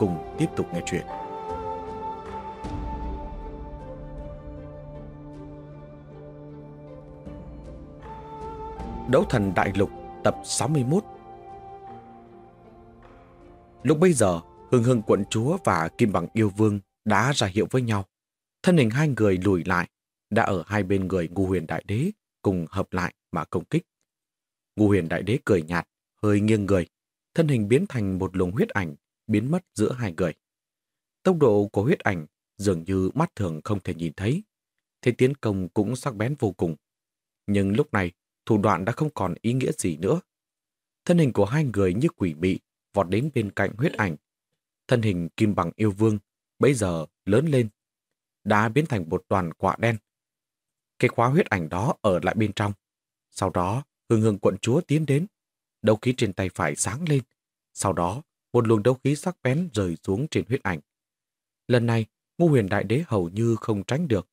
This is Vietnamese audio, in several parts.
cùng tiếp tục nghe chuyện. Đấu thần đại lục tập 61 Lúc bây giờ, Hưng Hưng quận chúa và Kim Bằng yêu vương đã ra hiệu với nhau. Thân hình hai người lùi lại, đã ở hai bên người ngu huyền đại đế cùng hợp lại mà công kích. Ngu huyền đại đế cười nhạt, hơi nghiêng người, thân hình biến thành một luồng huyết ảnh biến mất giữa hai người. Tốc độ của huyết ảnh dường như mắt thường không thể nhìn thấy. Thế tiến công cũng sắc bén vô cùng. Nhưng lúc này, thủ đoạn đã không còn ý nghĩa gì nữa. Thân hình của hai người như quỷ mị vọt đến bên cạnh huyết ảnh. Thân hình kim bằng yêu vương bây giờ lớn lên, đã biến thành một đoàn quả đen. Cái khóa huyết ảnh đó ở lại bên trong. Sau đó, hương hương quận chúa tiến đến. Đầu khí trên tay phải sáng lên. Sau đó, một luồng đấu khí sắc bén rời xuống trên huyết ảnh. Lần này, ngu huyền đại đế hầu như không tránh được.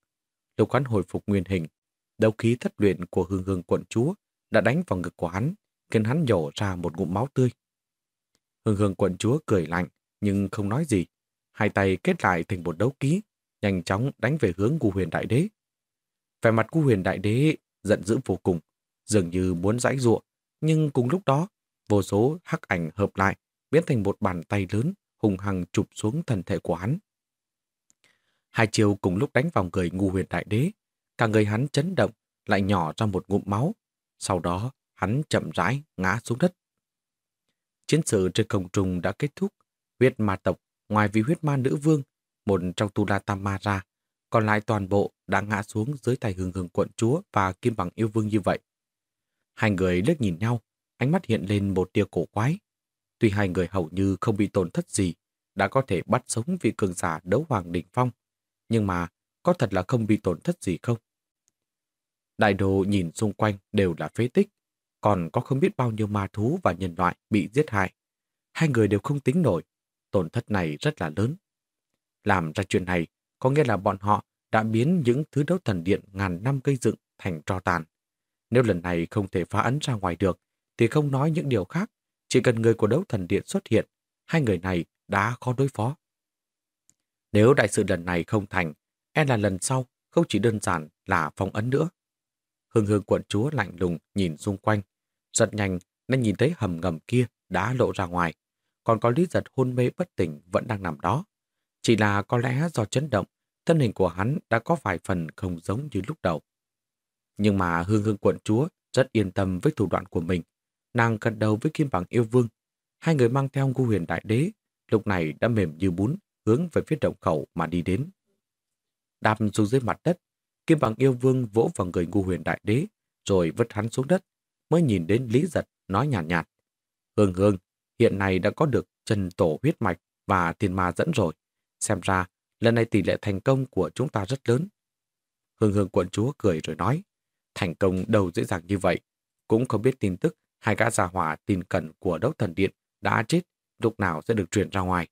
Lúc hắn hồi phục nguyên hình, đấu khí thất luyện của hương hương quận chúa đã đánh vào ngực của hắn, khiến hắn nhổ ra một ngụm máu tươi. Hương hương quận chúa cười lạnh, nhưng không nói gì. Hai tay kết lại thành một đấu ký, nhanh chóng đánh về hướng ngu huyền đại đế. Vẻ mặt ngu huyền đại đế giận dữ vô cùng, dường như muốn giãy ruộng, nhưng cùng lúc đó, vô số hắc ảnh hợp lại, biến thành một bàn tay lớn hùng hằng chụp xuống thân thể của hắn. Hai chiều cùng lúc đánh vào người ngu huyền đại đế, cả người hắn chấn động, lại nhỏ ra một ngụm máu. Sau đó, hắn chậm rãi ngã xuống đất. Chiến sự trên công trùng đã kết thúc. Huyết ma tộc, ngoài vì huyết ma nữ vương, một trong tu la tam ma ra, còn lại toàn bộ đã ngã xuống dưới tay hừng hừng quận chúa và kim bằng yêu vương như vậy. Hai người liếc nhìn nhau, ánh mắt hiện lên một tia cổ quái. Tuy hai người hầu như không bị tổn thất gì, đã có thể bắt sống vị cường giả đấu hoàng đỉnh phong, nhưng mà có thật là không bị tổn thất gì không? Đại đồ nhìn xung quanh đều là phế tích, còn có không biết bao nhiêu ma thú và nhân loại bị giết hại. Hai người đều không tính nổi, tổn thất này rất là lớn. Làm ra chuyện này có nghĩa là bọn họ đã biến những thứ đấu thần điện ngàn năm gây dựng thành tro tàn. Nếu lần này không thể phá ấn ra ngoài được, thì không nói những điều khác, chỉ cần người của đấu thần điện xuất hiện, hai người này đã khó đối phó. Nếu đại sự lần này không thành, e là lần sau không chỉ đơn giản là phong ấn nữa. Hương hương quận chúa lạnh lùng nhìn xung quanh. giật nhanh, nên nhìn thấy hầm ngầm kia đã lộ ra ngoài. Còn có lý giật hôn mê bất tỉnh vẫn đang nằm đó. Chỉ là có lẽ do chấn động, thân hình của hắn đã có vài phần không giống như lúc đầu. Nhưng mà hương hương quận chúa rất yên tâm với thủ đoạn của mình. Nàng cận đầu với Kim Bằng yêu vương. Hai người mang theo ngu huyền đại đế, lúc này đã mềm như bún, hướng về phía động khẩu mà đi đến. Đạp xuống dưới mặt đất, Kim Bằng yêu vương vỗ vào người ngu huyền đại đế, rồi vứt hắn xuống đất, mới nhìn đến Lý Giật, nói nhàn nhạt, nhạt. Hương hương, hiện nay đã có được chân tổ huyết mạch và tiền ma dẫn rồi. Xem ra, lần này tỷ lệ thành công của chúng ta rất lớn. Hương hương quận chúa cười rồi nói, thành công đâu dễ dàng như vậy. Cũng không biết tin tức hai gã già hỏa tin cẩn của đốc thần điện đã chết, lúc nào sẽ được truyền ra ngoài.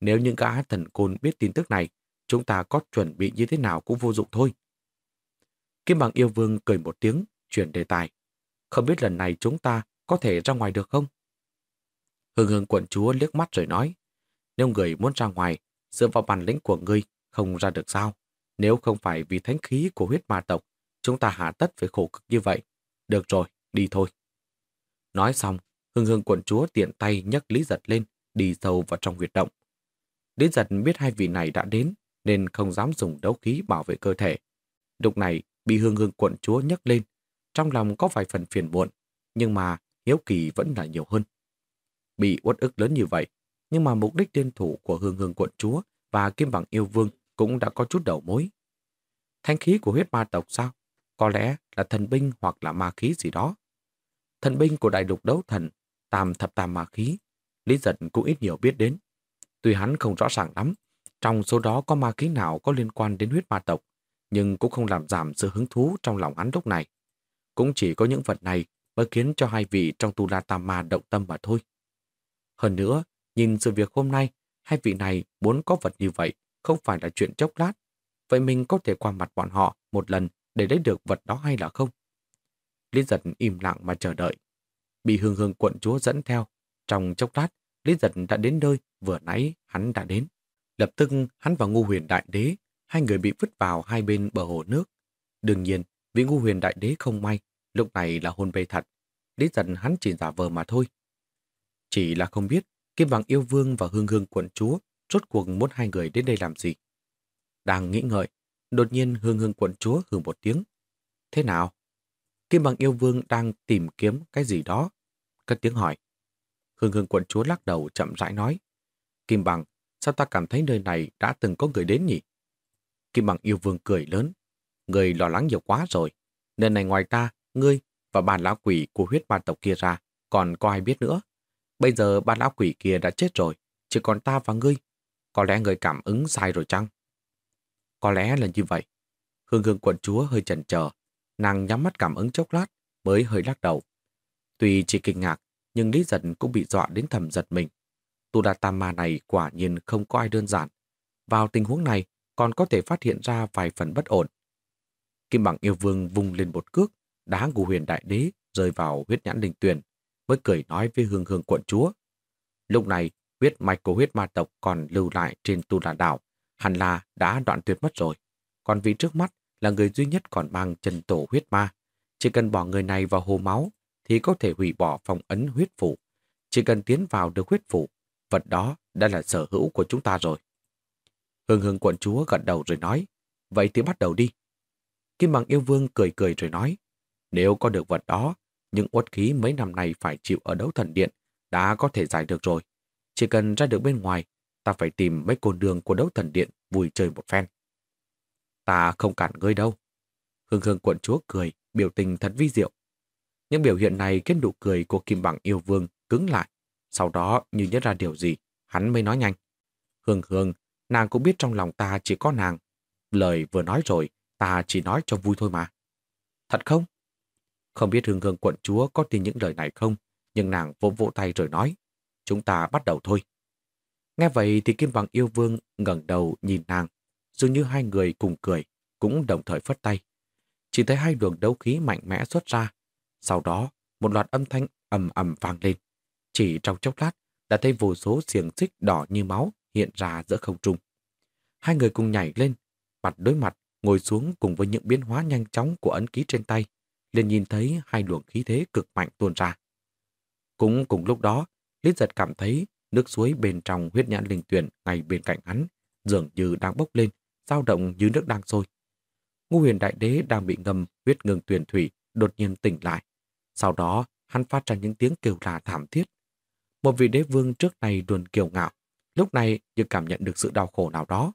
Nếu những gã thần côn biết tin tức này, chúng ta có chuẩn bị như thế nào cũng vô dụng thôi. Kim bằng yêu vương cười một tiếng, chuyển đề tài. Không biết lần này chúng ta có thể ra ngoài được không? Hương hương quận chúa liếc mắt rồi nói, nếu người muốn ra ngoài, dựa vào bản lĩnh của ngươi, không ra được sao? Nếu không phải vì thánh khí của huyết ma tộc, chúng ta hạ tất phải khổ cực như vậy. Được rồi, đi thôi. Nói xong, hương hương quận chúa tiện tay nhấc Lý Giật lên, đi sâu vào trong huyệt động. Lý Giật biết hai vị này đã đến, nên không dám dùng đấu khí bảo vệ cơ thể. Lúc này, bị hương hương quận chúa nhấc lên, trong lòng có vài phần phiền muộn, nhưng mà hiếu kỳ vẫn là nhiều hơn. Bị uất ức lớn như vậy, nhưng mà mục đích liên thủ của hương hương quận chúa và kim bằng yêu vương cũng đã có chút đầu mối. Thanh khí của huyết ma tộc sao? Có lẽ là thần binh hoặc là ma khí gì đó. Thần binh của đại lục đấu thần, tam thập tam ma khí, Lý giật cũng ít nhiều biết đến. Tuy hắn không rõ ràng lắm, Trong số đó có ma khí nào có liên quan đến huyết ma tộc, nhưng cũng không làm giảm sự hứng thú trong lòng hắn lúc này. Cũng chỉ có những vật này mới khiến cho hai vị trong Tu La Tam Ma động tâm mà thôi. Hơn nữa, nhìn sự việc hôm nay, hai vị này muốn có vật như vậy không phải là chuyện chốc lát. Vậy mình có thể qua mặt bọn họ một lần để lấy được vật đó hay là không? Lý giật im lặng mà chờ đợi. Bị hương hương quận chúa dẫn theo. Trong chốc lát, Lý giật đã đến nơi vừa nãy hắn đã đến. Lập tức hắn và ngu huyền đại đế, hai người bị vứt vào hai bên bờ hồ nước. Đương nhiên, vì ngu huyền đại đế không may, lúc này là hôn mê thật. Lý giật hắn chỉ giả vờ mà thôi. Chỉ là không biết, Kim Bằng yêu vương và hương hương quận chúa rốt cuộc muốn hai người đến đây làm gì. Đang nghĩ ngợi, đột nhiên hương hương quận chúa hừ một tiếng. Thế nào? Kim bằng yêu vương đang tìm kiếm cái gì đó. Cất tiếng hỏi. Hương hương quận chúa lắc đầu chậm rãi nói. Kim bằng, sao ta cảm thấy nơi này đã từng có người đến nhỉ? Kim bằng yêu vương cười lớn. Người lo lắng nhiều quá rồi. Nơi này ngoài ta, ngươi và bàn lão quỷ của huyết ban tộc kia ra, còn có ai biết nữa. Bây giờ ban lão quỷ kia đã chết rồi, chỉ còn ta và ngươi. Có lẽ người cảm ứng sai rồi chăng? Có lẽ là như vậy. Hương hương quận chúa hơi chần chờ, nàng nhắm mắt cảm ứng chốc lát, mới hơi lắc đầu. Tuy chỉ kinh ngạc, nhưng Lý Giật cũng bị dọa đến thầm giật mình. Tu Đà Tam Ma này quả nhiên không có ai đơn giản. Vào tình huống này, còn có thể phát hiện ra vài phần bất ổn. Kim bằng yêu vương vung lên một cước, đá ngũ huyền đại đế rơi vào huyết nhãn linh tuyển, mới cười nói với hương hương quận chúa. Lúc này, huyết mạch của huyết ma tộc còn lưu lại trên tu đà đảo, hẳn là đã đoạn tuyệt mất rồi. Còn vị trước mắt là người duy nhất còn mang chân tổ huyết ma. Chỉ cần bỏ người này vào hồ máu thì có thể hủy bỏ phong ấn huyết phủ. Chỉ cần tiến vào được huyết phủ, vật đó đã là sở hữu của chúng ta rồi. Hương hương quận chúa gật đầu rồi nói, vậy thì bắt đầu đi. Kim bằng yêu vương cười cười rồi nói, nếu có được vật đó, những uất khí mấy năm nay phải chịu ở đấu thần điện đã có thể giải được rồi. Chỉ cần ra được bên ngoài, ta phải tìm mấy côn đường của đấu thần điện vui chơi một phen. Ta không cản ngươi đâu. Hương hương quận chúa cười, biểu tình thật vi diệu. Những biểu hiện này khiến nụ cười của Kim Bằng yêu vương cứng lại. Sau đó như nhớ ra điều gì, hắn mới nói nhanh. Hương hương, nàng cũng biết trong lòng ta chỉ có nàng. Lời vừa nói rồi, ta chỉ nói cho vui thôi mà. Thật không? Không biết hương hương quận chúa có tin những lời này không, nhưng nàng vỗ vỗ tay rồi nói. Chúng ta bắt đầu thôi. Nghe vậy thì Kim Bằng yêu vương ngẩng đầu nhìn nàng, dường như hai người cùng cười, cũng đồng thời phất tay. Chỉ thấy hai luồng đấu khí mạnh mẽ xuất ra. Sau đó, một loạt âm thanh ầm ầm vang lên. Chỉ trong chốc lát, đã thấy vô số xiềng xích đỏ như máu hiện ra giữa không trung. Hai người cùng nhảy lên, mặt đối mặt, ngồi xuống cùng với những biến hóa nhanh chóng của ấn ký trên tay, liền nhìn thấy hai luồng khí thế cực mạnh tuôn ra. Cũng cùng lúc đó, Lý giật cảm thấy nước suối bên trong huyết nhãn linh tuyển ngay bên cạnh hắn, dường như đang bốc lên, dao động dưới nước đang sôi. Ngô huyền đại đế đang bị ngâm huyết ngừng tuyển thủy, đột nhiên tỉnh lại. Sau đó, hắn phát ra những tiếng kêu là thảm thiết. Một vị đế vương trước này luôn kiều ngạo, lúc này như cảm nhận được sự đau khổ nào đó.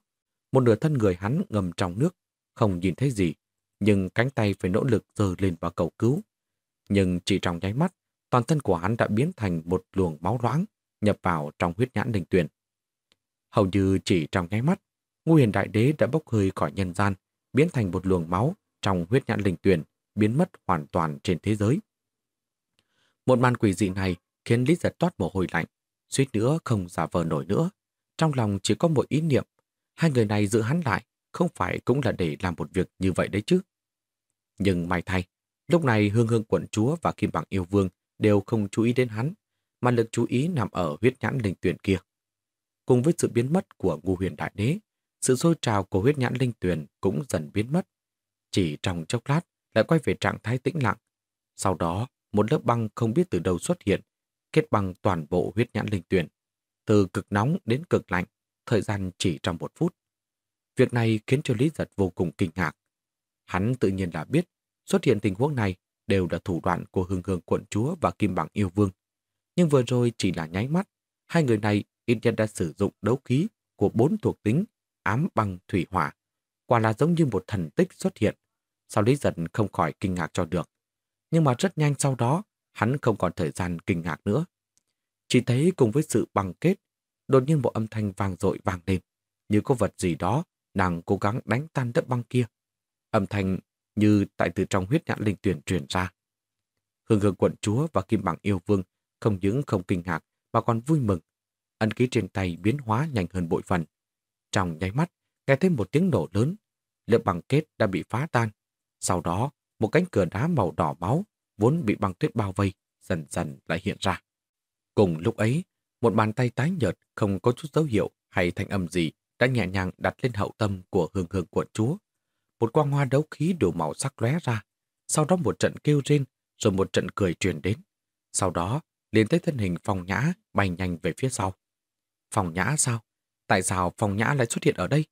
Một nửa thân người hắn ngầm trong nước, không nhìn thấy gì, nhưng cánh tay phải nỗ lực giơ lên vào cầu cứu. Nhưng chỉ trong nháy mắt, toàn thân của hắn đã biến thành một luồng máu loãng, nhập vào trong huyết nhãn linh tuyển. Hầu như chỉ trong nháy mắt, Ngũ huyền đại đế đã bốc hơi khỏi nhân gian, biến thành một luồng máu trong huyết nhãn linh tuyển, biến mất hoàn toàn trên thế giới. Một màn quỷ dị này khiến Lý giật toát mồ hôi lạnh, suýt nữa không giả vờ nổi nữa. Trong lòng chỉ có một ý niệm, hai người này giữ hắn lại, không phải cũng là để làm một việc như vậy đấy chứ. Nhưng may thay, lúc này Hương Hương quận chúa và Kim Bằng yêu vương đều không chú ý đến hắn, mà lực chú ý nằm ở huyết nhãn linh tuyển kia. Cùng với sự biến mất của ngu huyền đại đế, sự sôi trào của huyết nhãn linh tuyển cũng dần biến mất. Chỉ trong chốc lát lại quay về trạng thái tĩnh lặng. Sau đó, một lớp băng không biết từ đâu xuất hiện, kết băng toàn bộ huyết nhãn linh tuyển. Từ cực nóng đến cực lạnh, thời gian chỉ trong một phút. Việc này khiến cho Lý Giật vô cùng kinh ngạc. Hắn tự nhiên đã biết, xuất hiện tình huống này đều là thủ đoạn của hương hương quận chúa và kim bằng yêu vương. Nhưng vừa rồi chỉ là nháy mắt, hai người này ít nhất đã sử dụng đấu khí của bốn thuộc tính ám băng thủy hỏa. Quả là giống như một thần tích xuất hiện. Sao Lý Giật không khỏi kinh ngạc cho được. Nhưng mà rất nhanh sau đó, hắn không còn thời gian kinh ngạc nữa. Chỉ thấy cùng với sự băng kết, đột nhiên một âm thanh vang dội vang lên. như có vật gì đó đang cố gắng đánh tan đất băng kia. Âm thanh như tại từ trong huyết nhãn linh tuyển truyền ra. Hương hương quận chúa và kim bằng yêu vương không những không kinh ngạc mà còn vui mừng. Ấn ký trên tay biến hóa nhanh hơn bội phần. Trong nháy mắt, nghe thêm một tiếng nổ lớn. Lớp băng kết đã bị phá tan. Sau đó, một cánh cửa đá màu đỏ máu vốn bị băng tuyết bao vây, dần dần lại hiện ra. Cùng lúc ấy, một bàn tay tái nhợt không có chút dấu hiệu hay thanh âm gì đã nhẹ nhàng đặt lên hậu tâm của hương hương quận chúa. Một quang hoa đấu khí đủ màu sắc lóe ra, sau đó một trận kêu rên, rồi một trận cười truyền đến. Sau đó, liền tới thân hình phòng nhã bay nhanh về phía sau. Phòng nhã sao? Tại sao Phong nhã lại xuất hiện ở đây?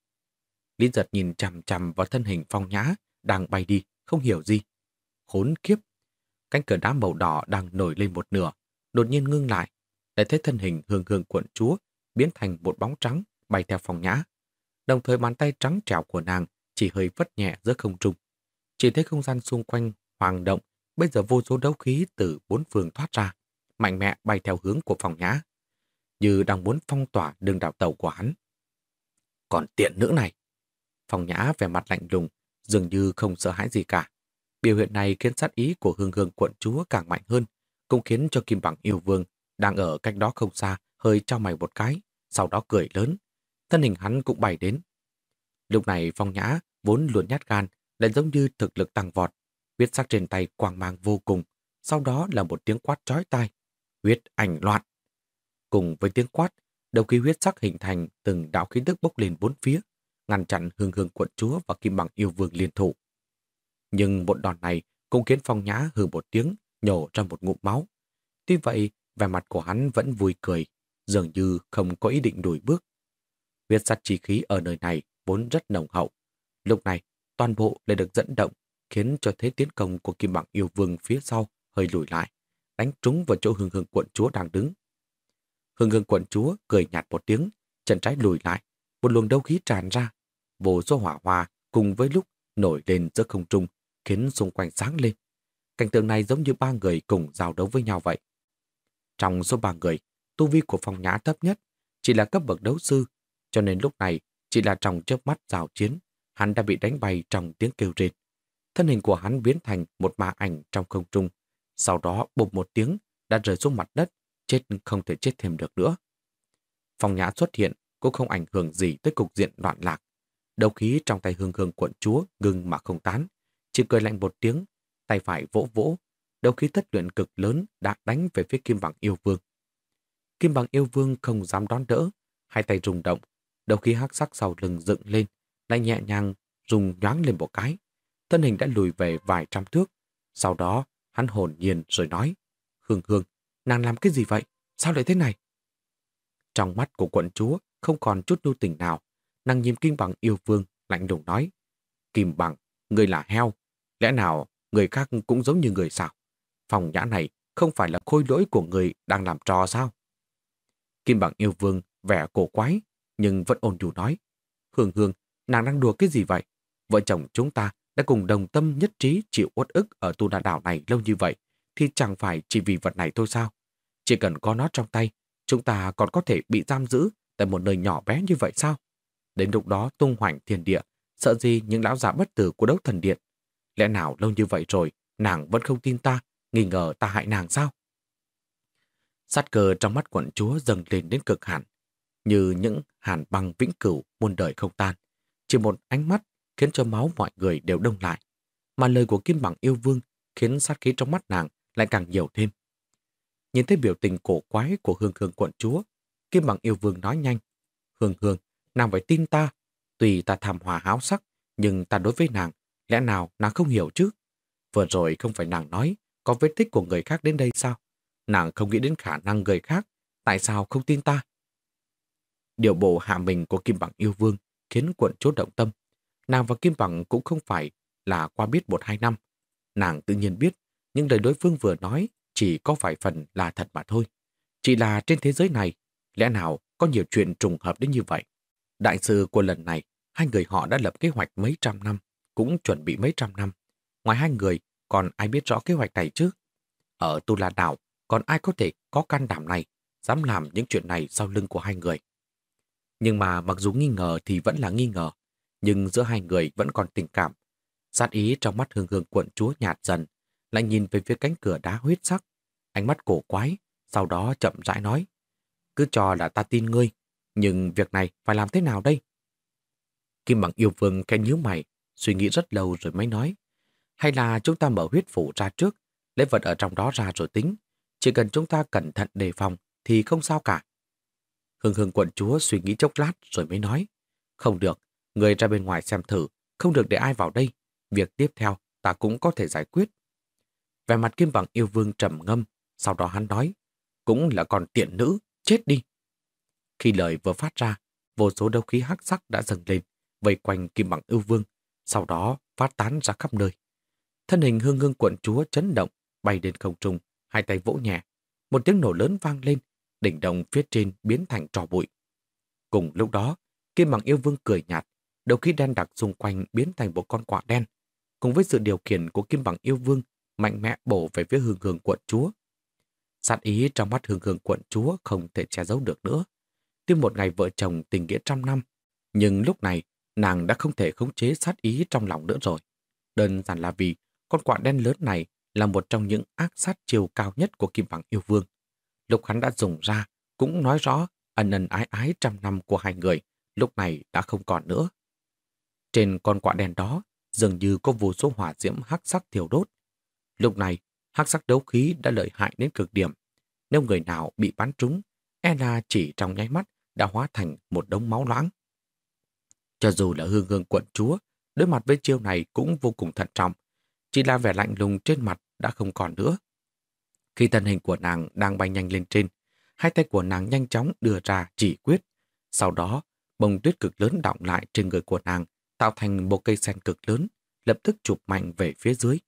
Lý giật nhìn chằm chằm vào thân hình phong nhã đang bay đi, không hiểu gì. Khốn kiếp! Cánh cửa đá màu đỏ đang nổi lên một nửa, đột nhiên ngưng lại, Lại thấy thân hình hương hương quận chúa biến thành một bóng trắng bay theo phong nhã. Đồng thời bàn tay trắng trẻo của nàng chỉ hơi vất nhẹ giữa không trung. Chỉ thấy không gian xung quanh hoàng động, bây giờ vô số đấu khí từ bốn phương thoát ra, mạnh mẽ bay theo hướng của phong nhã, như đang muốn phong tỏa đường đảo tàu của hắn. Còn tiện nữ này, phong nhã vẻ mặt lạnh lùng, dường như không sợ hãi gì cả. Biểu hiện này khiến sát ý của hương hương quận chúa càng mạnh hơn, cũng khiến cho Kim Bằng yêu vương đang ở cách đó không xa hơi cho mày một cái, sau đó cười lớn. Thân hình hắn cũng bay đến. Lúc này phong nhã vốn luôn nhát gan, lại giống như thực lực tăng vọt. Huyết sắc trên tay quang mang vô cùng. Sau đó là một tiếng quát chói tai. Huyết ảnh loạn. Cùng với tiếng quát, đầu khí huyết sắc hình thành từng đạo khí tức bốc lên bốn phía, ngăn chặn hương hương quận chúa và kim bằng yêu vương liên thủ. Nhưng một đòn này cũng khiến phong nhã hừ một tiếng, nhổ ra một ngụm máu. Tuy vậy, vẻ mặt của hắn vẫn vui cười, dường như không có ý định đuổi bước. Huyết sắc chi khí ở nơi này vốn rất nồng hậu. Lúc này, toàn bộ lại được dẫn động, khiến cho thế tiến công của kim bằng yêu vương phía sau hơi lùi lại, đánh trúng vào chỗ hương hương quận chúa đang đứng. Hương hương quận chúa cười nhạt một tiếng, chân trái lùi lại, một luồng đấu khí tràn ra, vô số hỏa hoa cùng với lúc nổi lên giữa không trung, khiến xung quanh sáng lên. Cảnh tượng này giống như ba người cùng giao đấu với nhau vậy. Trong số ba người, tu vi của phong nhã thấp nhất chỉ là cấp bậc đấu sư, cho nên lúc này chỉ là trong chớp mắt giao chiến, hắn đã bị đánh bay trong tiếng kêu rên. Thân hình của hắn biến thành một ma ảnh trong không trung, sau đó bụp một tiếng đã rơi xuống mặt đất, chết không thể chết thêm được nữa. Phong nhã xuất hiện cũng không ảnh hưởng gì tới cục diện loạn lạc. Đầu khí trong tay hương hương quận chúa ngừng mà không tán, chỉ cười lạnh một tiếng, tay phải vỗ vỗ, đầu khí thất luyện cực lớn đã đánh về phía kim bằng yêu vương. Kim bằng yêu vương không dám đón đỡ, hai tay rung động, đầu khí hắc sắc sau lưng dựng lên, lại nhẹ nhàng rung nhoáng lên một cái. Thân hình đã lùi về vài trăm thước. Sau đó, hắn hồn nhiên rồi nói, Hương Hương, nàng làm cái gì vậy? Sao lại thế này? Trong mắt của quận chúa không còn chút nhu tình nào. Nàng nhìn Kim Bằng yêu vương, lạnh lùng nói, Kim Bằng, người là heo. Lẽ nào người khác cũng giống như người sao? Phòng nhã này không phải là khôi lỗi của người đang làm trò sao? Kim Bằng yêu vương vẻ cổ quái, nhưng vẫn ôn nhu nói. Hương Hương, nàng đang đùa cái gì vậy? Vợ chồng chúng ta đã cùng đồng tâm nhất trí chịu uất ức ở tu đà đảo này lâu như vậy, thì chẳng phải chỉ vì vật này thôi sao? Chỉ cần có nó trong tay, chúng ta còn có thể bị giam giữ tại một nơi nhỏ bé như vậy sao? Đến lúc đó tung hoành thiên địa, sợ gì những lão già bất tử của đấu thần điện. Lẽ nào lâu như vậy rồi, nàng vẫn không tin ta, nghi ngờ ta hại nàng sao? Sát cờ trong mắt quận chúa dâng lên đến cực hạn, như những hàn băng vĩnh cửu muôn đời không tan. Chỉ một ánh mắt khiến cho máu mọi người đều đông lại. Mà lời của Kim Bằng yêu vương khiến sát khí trong mắt nàng lại càng nhiều thêm. Nhìn thấy biểu tình cổ quái của Hương Hương quận chúa, Kim Bằng yêu vương nói nhanh. Hương Hương, nàng phải tin ta. Tùy ta tham hòa háo sắc, nhưng ta đối với nàng, lẽ nào nàng không hiểu chứ? Vừa rồi không phải nàng nói, có vết tích của người khác đến đây sao? Nàng không nghĩ đến khả năng người khác, tại sao không tin ta? Điều bộ hạ mình của Kim Bằng yêu vương khiến quận chúa động tâm. Nàng và Kim Bằng cũng không phải là qua biết một hai năm. Nàng tự nhiên biết, nhưng lời đối phương vừa nói chỉ có vài phần là thật mà thôi. Chỉ là trên thế giới này, lẽ nào có nhiều chuyện trùng hợp đến như vậy? Đại sư của lần này, hai người họ đã lập kế hoạch mấy trăm năm, cũng chuẩn bị mấy trăm năm. Ngoài hai người, còn ai biết rõ kế hoạch này chứ? Ở Tu La Đảo, còn ai có thể có can đảm này, dám làm những chuyện này sau lưng của hai người? Nhưng mà mặc dù nghi ngờ thì vẫn là nghi ngờ, nhưng giữa hai người vẫn còn tình cảm. Sát ý trong mắt hương hương quận chúa nhạt dần, lại nhìn về phía cánh cửa đá huyết sắc. Ánh mắt cổ quái, sau đó chậm rãi nói. Cứ cho là ta tin ngươi, nhưng việc này phải làm thế nào đây? Kim bằng yêu vương cái nhíu mày, suy nghĩ rất lâu rồi mới nói. Hay là chúng ta mở huyết phủ ra trước, lấy vật ở trong đó ra rồi tính. Chỉ cần chúng ta cẩn thận đề phòng thì không sao cả. Hương hương quận chúa suy nghĩ chốc lát rồi mới nói. Không được, người ra bên ngoài xem thử, không được để ai vào đây. Việc tiếp theo ta cũng có thể giải quyết. Về mặt kim bằng yêu vương trầm ngâm, sau đó hắn nói, cũng là còn tiện nữ, chết đi. Khi lời vừa phát ra, vô số đấu khí hắc sắc đã dâng lên, vây quanh kim bằng yêu vương, sau đó phát tán ra khắp nơi. Thân hình hương hương quận chúa chấn động, bay lên không trung, hai tay vỗ nhẹ. Một tiếng nổ lớn vang lên, đỉnh đồng phía trên biến thành trò bụi. Cùng lúc đó, kim bằng yêu vương cười nhạt, đầu khí đen đặc xung quanh biến thành một con quạ đen. Cùng với sự điều khiển của kim bằng yêu vương, mạnh mẽ bổ về phía hương hương quận chúa. Sát ý trong mắt hương hương quận chúa không thể che giấu được nữa. Tiếp một ngày vợ chồng tình nghĩa trăm năm, nhưng lúc này nàng đã không thể khống chế sát ý trong lòng nữa rồi. Đơn giản là vì con quạ đen lớn này là một trong những ác sát chiều cao nhất của Kim Bằng yêu vương. Lúc hắn đã dùng ra, cũng nói rõ ân ân ái ái trăm năm của hai người lúc này đã không còn nữa. Trên con quạ đen đó, dường như có vô số hỏa diễm hắc sắc thiêu đốt. Lúc này, hắc sắc đấu khí đã lợi hại đến cực điểm. Nếu người nào bị bắn trúng, e là chỉ trong nháy mắt đã hóa thành một đống máu loãng. Cho dù là hương hương quận chúa, đối mặt với chiêu này cũng vô cùng thận trọng, chỉ là vẻ lạnh lùng trên mặt đã không còn nữa. Khi thân hình của nàng đang bay nhanh lên trên, hai tay của nàng nhanh chóng đưa ra chỉ quyết. Sau đó, bông tuyết cực lớn đọng lại trên người của nàng, tạo thành một cây sen cực lớn, lập tức chụp mạnh về phía dưới.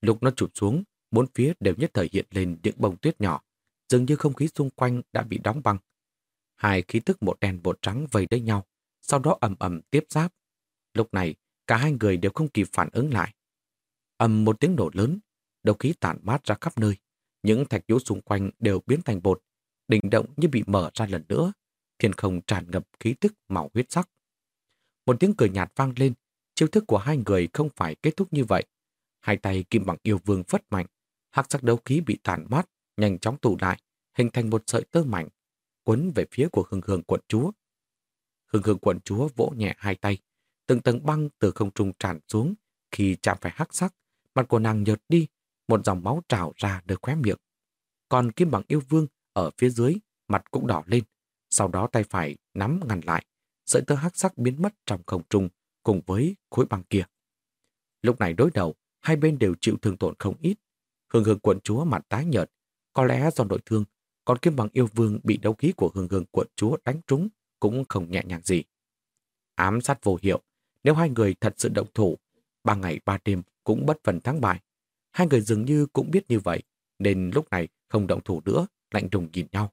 Lúc nó chụp xuống, bốn phía đều nhất thời hiện lên những bông tuyết nhỏ, dường như không khí xung quanh đã bị đóng băng. Hai khí tức một đen một trắng vây lấy nhau, sau đó ầm ầm tiếp giáp. Lúc này, cả hai người đều không kịp phản ứng lại. ầm một tiếng nổ lớn, đầu khí tản mát ra khắp nơi. Những thạch nhũ xung quanh đều biến thành bột, đỉnh động như bị mở ra lần nữa. Thiên không tràn ngập khí tức màu huyết sắc. Một tiếng cười nhạt vang lên, chiêu thức của hai người không phải kết thúc như vậy. Hai tay kim bằng yêu vương phất mạnh, hắc sắc đấu khí bị tàn mát, nhanh chóng tụ lại, hình thành một sợi tơ mảnh, quấn về phía của hưng hương quận chúa. Hưng hương quận chúa vỗ nhẹ hai tay, từng tầng băng từ không trung tràn xuống, khi chạm phải hắc sắc, mặt của nàng nhợt đi, một dòng máu trào ra nơi khóe miệng. Còn kim bằng yêu vương ở phía dưới, mặt cũng đỏ lên, sau đó tay phải nắm ngăn lại, sợi tơ hắc sắc biến mất trong không trung cùng với khối băng kia. Lúc này đối đầu, hai bên đều chịu thương tổn không ít. Hương hương quận chúa mặt tái nhợt, có lẽ do nội thương, còn kim bằng yêu vương bị đấu khí của hương hương quận chúa đánh trúng cũng không nhẹ nhàng gì. Ám sát vô hiệu, nếu hai người thật sự động thủ, ba ngày ba đêm cũng bất phần thắng bại. Hai người dường như cũng biết như vậy, nên lúc này không động thủ nữa, lạnh lùng nhìn nhau.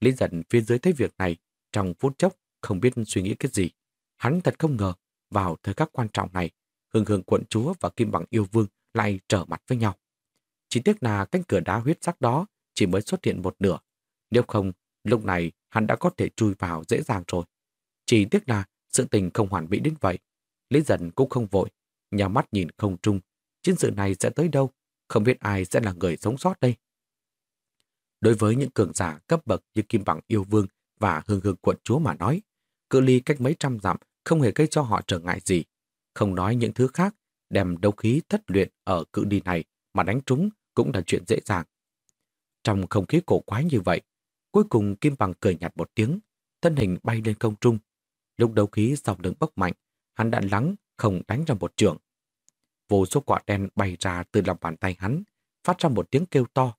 Lý giận phía dưới thấy việc này, trong phút chốc không biết suy nghĩ cái gì. Hắn thật không ngờ, vào thời khắc quan trọng này, hương hương quận chúa và kim bằng yêu vương lại trở mặt với nhau. Chỉ tiếc là cánh cửa đá huyết sắc đó chỉ mới xuất hiện một nửa. Nếu không, lúc này hắn đã có thể chui vào dễ dàng rồi. Chỉ tiếc là sự tình không hoàn mỹ đến vậy. Lý dần cũng không vội, nhà mắt nhìn không trung. Chiến sự này sẽ tới đâu? Không biết ai sẽ là người sống sót đây. Đối với những cường giả cấp bậc như Kim Bằng Yêu Vương và Hương Hương Quận Chúa mà nói, cự ly cách mấy trăm dặm không hề gây cho họ trở ngại gì. Không nói những thứ khác, đem đấu khí thất luyện ở cự đi này mà đánh trúng cũng là chuyện dễ dàng. Trong không khí cổ quái như vậy, cuối cùng Kim Bằng cười nhạt một tiếng, thân hình bay lên không trung. Lúc đấu khí sau lưng bốc mạnh, hắn đã lắng không đánh ra một trường. Vô số quả đen bay ra từ lòng bàn tay hắn, phát ra một tiếng kêu to.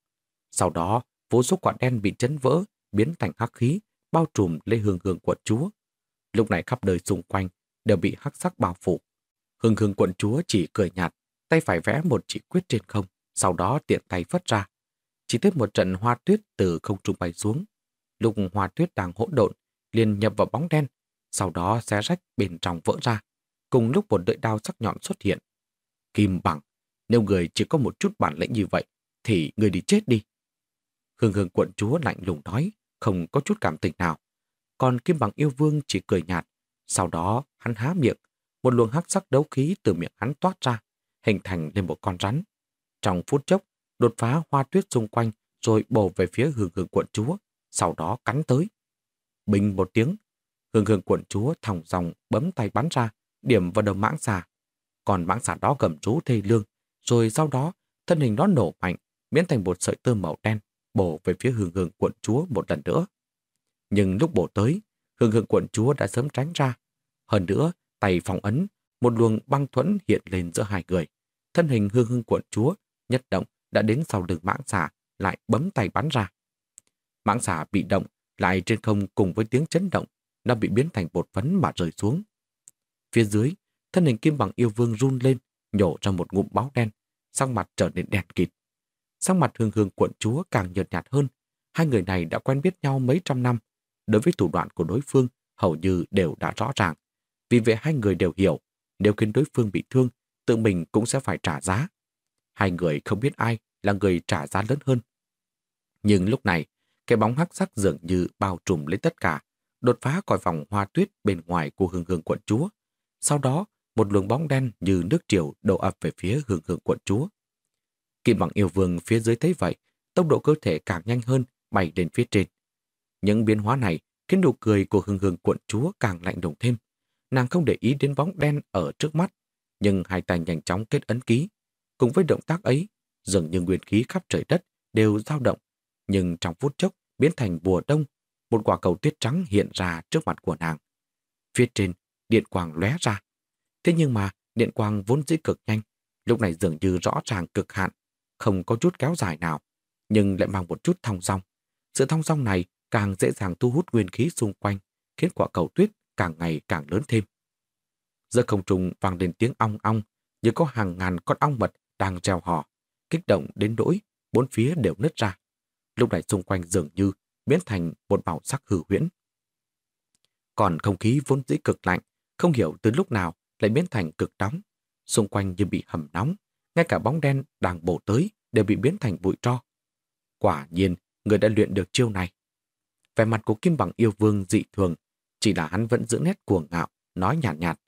Sau đó, vô số quả đen bị chấn vỡ, biến thành hắc khí, bao trùm lấy hương hương của chúa. Lúc này khắp đời xung quanh đều bị hắc sắc bao phủ. Hương hương quận chúa chỉ cười nhạt, tay phải vẽ một chỉ quyết trên không, sau đó tiện tay phất ra. Chỉ tiếp một trận hoa tuyết từ không trung bay xuống. Lúc hoa tuyết đang hỗn độn, liền nhập vào bóng đen, sau đó xé rách bên trong vỡ ra. Cùng lúc một đợi đao sắc nhọn xuất hiện. Kim bằng, nếu người chỉ có một chút bản lĩnh như vậy, thì người đi chết đi. Hương hương quận chúa lạnh lùng nói, không có chút cảm tình nào. còn Kim Bằng Yêu Vương chỉ cười nhạt. Sau đó hắn há miệng, một luồng hắc sắc đấu khí từ miệng hắn toát ra, hình thành lên một con rắn. Trong phút chốc, đột phá hoa tuyết xung quanh rồi bổ về phía hương hương quận chúa, sau đó cắn tới. Bình một tiếng, hương hương quận chúa thòng dòng bấm tay bắn ra, điểm vào đầu mãng xà. Còn mãng xà đó gầm rú thê lương, rồi sau đó thân hình nó nổ mạnh, biến thành một sợi tơ màu đen, bổ về phía hương hương quận chúa một lần nữa. Nhưng lúc bổ tới, hương hương quận chúa đã sớm tránh ra. Hơn nữa, tay phòng ấn, một luồng băng thuẫn hiện lên giữa hai người. Thân hình hương hương quận chúa nhất động đã đến sau lưng mãng xà, lại bấm tay bắn ra. Mãng xà bị động, lại trên không cùng với tiếng chấn động, nó bị biến thành bột phấn mà rơi xuống. Phía dưới, thân hình kim bằng yêu vương run lên, nhổ ra một ngụm báo đen, sắc mặt trở nên đen kịt. Sắc mặt hương hương quận chúa càng nhợt nhạt hơn. Hai người này đã quen biết nhau mấy trăm năm. Đối với thủ đoạn của đối phương, hầu như đều đã rõ ràng. Vì vậy hai người đều hiểu, nếu khiến đối phương bị thương, tự mình cũng sẽ phải trả giá. Hai người không biết ai là người trả giá lớn hơn. Nhưng lúc này, cái bóng hắc sắc dường như bao trùm lấy tất cả, đột phá khỏi vòng hoa tuyết bên ngoài của hương hương quận chúa. Sau đó, một luồng bóng đen như nước triều đổ ập về phía hương hương quận chúa. Kim bằng yêu vương phía dưới thấy vậy, tốc độ cơ thể càng nhanh hơn, bay đến phía trên. Những biến hóa này khiến nụ cười của hương hương quận chúa càng lạnh lùng thêm. Nàng không để ý đến bóng đen ở trước mắt, nhưng hai tay nhanh chóng kết ấn ký. Cùng với động tác ấy, dường như nguyên khí khắp trời đất đều dao động, nhưng trong phút chốc biến thành bùa đông, một quả cầu tuyết trắng hiện ra trước mặt của nàng. Phía trên, điện quang lóe ra. Thế nhưng mà, điện quang vốn dĩ cực nhanh, lúc này dường như rõ ràng cực hạn, không có chút kéo dài nào, nhưng lại mang một chút thong dong. Sự thong dong này càng dễ dàng thu hút nguyên khí xung quanh, khiến quả cầu tuyết càng ngày càng lớn thêm. Giữa không trung vang lên tiếng ong ong, như có hàng ngàn con ong mật đang treo hò, kích động đến nỗi bốn phía đều nứt ra. Lúc này xung quanh dường như biến thành một màu sắc hư huyễn. Còn không khí vốn dĩ cực lạnh, không hiểu từ lúc nào lại biến thành cực nóng. Xung quanh như bị hầm nóng, ngay cả bóng đen đang bổ tới đều bị biến thành bụi tro. Quả nhiên, người đã luyện được chiêu này. Vẻ mặt của Kim Bằng yêu vương dị thường, chỉ là hắn vẫn giữ nét cuồng ngạo, nói nhạt nhạt.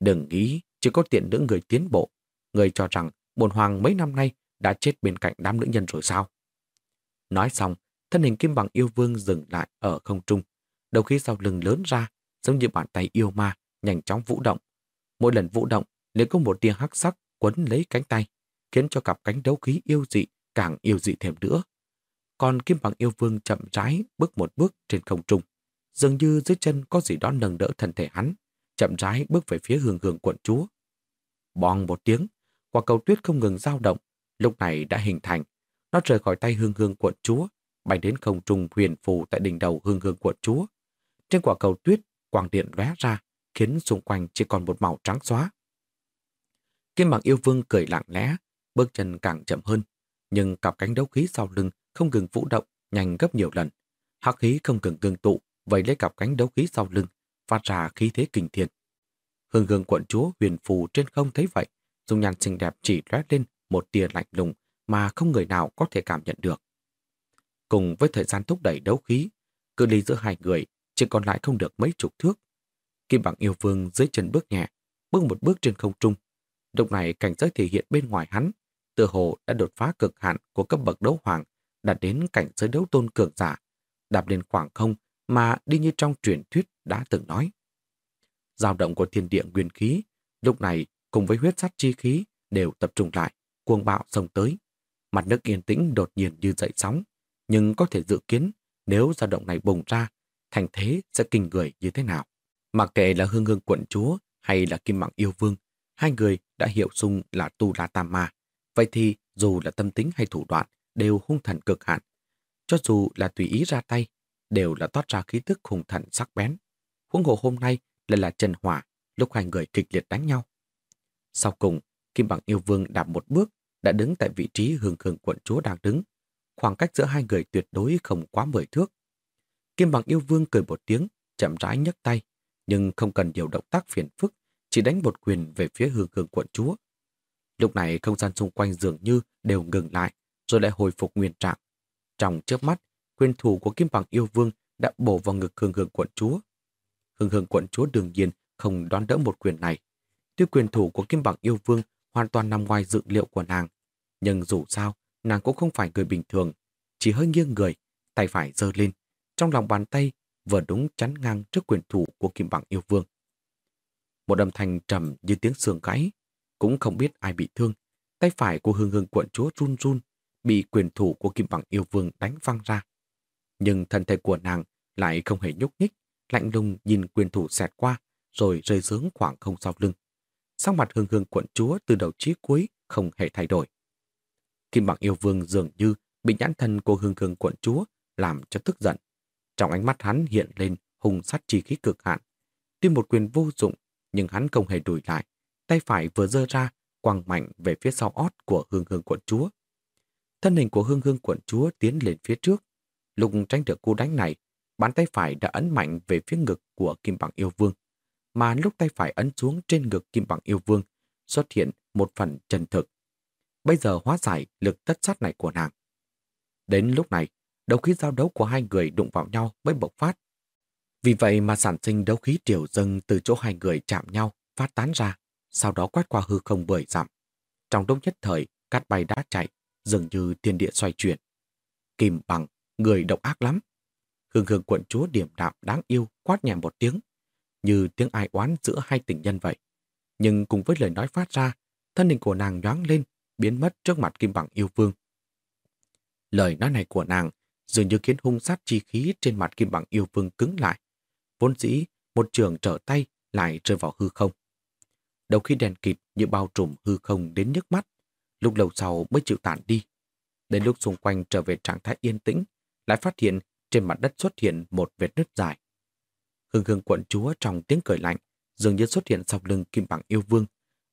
Đừng nghĩ chỉ có tiện nữ người tiến bộ. Người cho rằng bồn hoàng mấy năm nay đã chết bên cạnh đám nữ nhân rồi sao? Nói xong, thân hình Kim Bằng yêu vương dừng lại ở không trung. Đầu khí sau lưng lớn ra, giống như bàn tay yêu ma, nhanh chóng vũ động. Mỗi lần vũ động, liền có một tia hắc sắc quấn lấy cánh tay, khiến cho cặp cánh đấu khí yêu dị càng yêu dị thêm nữa. Còn Kim Bằng yêu vương chậm rãi bước một bước trên không trung, dường như dưới chân có gì đó nâng đỡ thân thể hắn, chậm rãi bước về phía hương hương quận chúa. Bong một tiếng, quả cầu tuyết không ngừng dao động, lúc này đã hình thành. Nó rời khỏi tay hương hương quận chúa, bay đến không trung huyền phù tại đỉnh đầu hương hương quận chúa. Trên quả cầu tuyết, quang điện lóe ra, khiến xung quanh chỉ còn một màu trắng xóa. Kim bằng yêu vương cười lặng lẽ, bước chân càng chậm hơn, nhưng cặp cánh đấu khí sau lưng không ngừng vũ động, nhanh gấp nhiều lần. Hắc khí không ngừng ngừng tụ, vậy lấy cặp cánh đấu khí sau lưng, phát ra khí thế kinh thiên. Hương hương quận chúa huyền phù trên không thấy vậy, dung nhan xinh đẹp chỉ lóe lên một tia lạnh lùng mà không người nào có thể cảm nhận được. Cùng với thời gian thúc đẩy đấu khí, cự ly giữa hai người chỉ còn lại không được mấy chục thước. Kim bằng yêu vương dưới chân bước nhẹ, bước một bước trên không trung. Lúc này cảnh giới thể hiện bên ngoài hắn, tự hồ đã đột phá cực hạn của cấp bậc đấu hoàng, đạt đến cảnh giới đấu tôn cường giả, đạp lên khoảng không mà đi như trong truyền thuyết đã từng nói. dao động của thiên địa nguyên khí, lúc này cùng với huyết sắt chi khí đều tập trung lại, cuồng bạo sông tới. Mặt nước yên tĩnh đột nhiên như dậy sóng, nhưng có thể dự kiến nếu dao động này bùng ra, thành thế sẽ kinh người như thế nào. Mặc kệ là hương hương quận chúa hay là kim mạng yêu vương, hai người đã hiệu sung là tu la tam ma. Vậy thì dù là tâm tính hay thủ đoạn đều hung thần cực hạn. Cho dù là tùy ý ra tay, đều là toát ra khí tức hung thần sắc bén. Huống hồ hôm nay lại là Trần Hỏa, lúc hai người kịch liệt đánh nhau. Sau cùng, Kim Bằng Yêu Vương đạp một bước, đã đứng tại vị trí hương hương quận chúa đang đứng. Khoảng cách giữa hai người tuyệt đối không quá mười thước. Kim Bằng Yêu Vương cười một tiếng, chậm rãi nhấc tay, nhưng không cần nhiều động tác phiền phức, chỉ đánh một quyền về phía hương hương quận chúa. Lúc này không gian xung quanh dường như đều ngừng lại, rồi lại hồi phục nguyên trạng. Trong chớp mắt, quyền thủ của Kim Bằng Yêu Vương đã bổ vào ngực hương hương quận chúa. Hương hương quận chúa đương nhiên không đón đỡ một quyền này. Tuy quyền thủ của Kim Bằng Yêu Vương hoàn toàn nằm ngoài dự liệu của nàng, nhưng dù sao, nàng cũng không phải người bình thường, chỉ hơi nghiêng người, tay phải giơ lên, trong lòng bàn tay vừa đúng chắn ngang trước quyền thủ của Kim Bằng Yêu Vương. Một âm thanh trầm như tiếng sườn gãy, cũng không biết ai bị thương. Tay phải của hương hương quận chúa run run, bị quyền thủ của Kim Bằng Yêu Vương đánh văng ra. Nhưng thân thể của nàng lại không hề nhúc nhích, lạnh lùng nhìn quyền thủ xẹt qua, rồi rơi xuống khoảng không sau lưng. Sau mặt hương hương quận chúa từ đầu chí cuối không hề thay đổi. Kim Bằng Yêu Vương dường như bị nhãn thân của hương hương quận chúa làm cho tức giận. Trong ánh mắt hắn hiện lên hùng sát chi khí cực hạn. Tuy một quyền vô dụng, nhưng hắn không hề đùi lại. Tay phải vừa dơ ra, quăng mạnh về phía sau ót của hương hương quận chúa. Thân hình của hương hương quận chúa tiến lên phía trước. Lúc tránh được cú đánh này, bàn tay phải đã ấn mạnh về phía ngực của Kim Bằng Yêu Vương. Mà lúc tay phải ấn xuống trên ngực Kim Bằng Yêu Vương, xuất hiện một phần chân thực. Bây giờ hóa giải lực tất sát này của nàng. Đến lúc này, đấu khí giao đấu của hai người đụng vào nhau mới bộc phát. Vì vậy mà sản sinh đấu khí triều dâng từ chỗ hai người chạm nhau, phát tán ra, sau đó quét qua hư không bởi giảm. Trong đông nhất thời, cát bay đã chạy, dường như thiên địa xoay chuyển. Kim bằng, người độc ác lắm. Hương hương quận chúa điểm đạm đáng yêu quát nhẹ một tiếng, như tiếng ai oán giữa hai tình nhân vậy. Nhưng cùng với lời nói phát ra, thân hình của nàng nhoáng lên, biến mất trước mặt Kim bằng yêu vương. Lời nói này của nàng dường như khiến hung sát chi khí trên mặt Kim bằng yêu vương cứng lại. Vốn dĩ, một trường trở tay lại rơi vào hư không. Đầu khi đèn kịt như bao trùm hư không đến nhức mắt, lúc lâu sau mới chịu tản đi. Đến lúc xung quanh trở về trạng thái yên tĩnh, lại phát hiện trên mặt đất xuất hiện một vết nứt dài. Hương hương quận chúa trong tiếng cười lạnh, dường như xuất hiện sau lưng kim bằng yêu vương.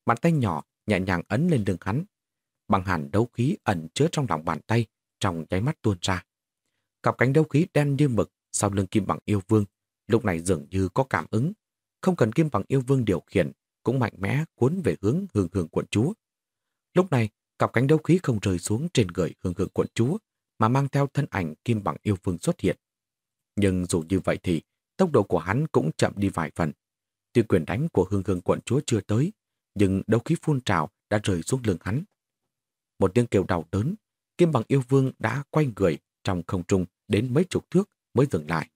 Bàn tay nhỏ nhẹ nhàng ấn lên lưng hắn. Bằng hàn đấu khí ẩn chứa trong lòng bàn tay, trong nháy mắt tuôn ra. Cặp cánh đấu khí đen như mực sau lưng kim bằng yêu vương, lúc này dường như có cảm ứng. Không cần kim bằng yêu vương điều khiển, cũng mạnh mẽ cuốn về hướng hương hương quận chúa. Lúc này, cặp cánh đấu khí không rơi xuống trên người hương hương quận chúa, mà mang theo thân ảnh kim bằng yêu vương xuất hiện. Nhưng dù như vậy thì, tốc độ của hắn cũng chậm đi vài phần. Tuy quyền đánh của hương hương quận chúa chưa tới, nhưng đấu khí phun trào đã rơi xuống lưng hắn. Một tiếng kêu đau đớn, kim bằng yêu vương đã quay người trong không trung đến mấy chục thước mới dừng lại.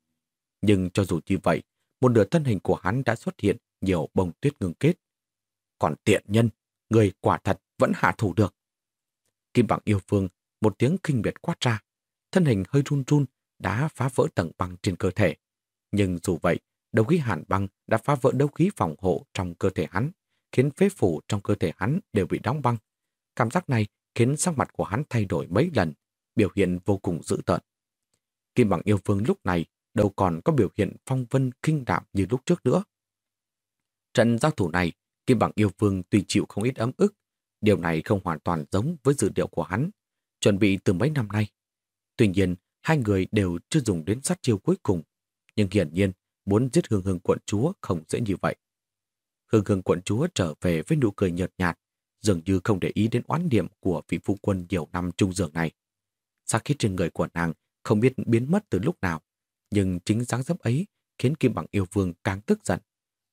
Nhưng cho dù như vậy, một nửa thân hình của hắn đã xuất hiện nhiều bông tuyết ngưng kết. Còn tiện nhân, người quả thật vẫn hạ thủ được. Kim bằng yêu vương, một tiếng kinh biệt quát ra, thân hình hơi run run đã phá vỡ tầng băng trên cơ thể. Nhưng dù vậy, đấu khí hàn băng đã phá vỡ đấu khí phòng hộ trong cơ thể hắn, khiến phế phủ trong cơ thể hắn đều bị đóng băng. Cảm giác này khiến sắc mặt của hắn thay đổi mấy lần, biểu hiện vô cùng dữ tợn. Kim bằng yêu vương lúc này đâu còn có biểu hiện phong vân kinh đạm như lúc trước nữa. Trận giao thủ này, Kim bằng yêu vương tuy chịu không ít ấm ức, điều này không hoàn toàn giống với dự liệu của hắn, chuẩn bị từ mấy năm nay. Tuy nhiên, hai người đều chưa dùng đến sát chiêu cuối cùng, nhưng hiển nhiên muốn giết hương hương quận chúa không dễ như vậy. Hương hương quận chúa trở về với nụ cười nhợt nhạt, dường như không để ý đến oán điểm của vị phu quân nhiều năm trung dường này. sau khí trên người của nàng không biết biến mất từ lúc nào, nhưng chính dáng dấp ấy khiến Kim Bằng yêu vương càng tức giận.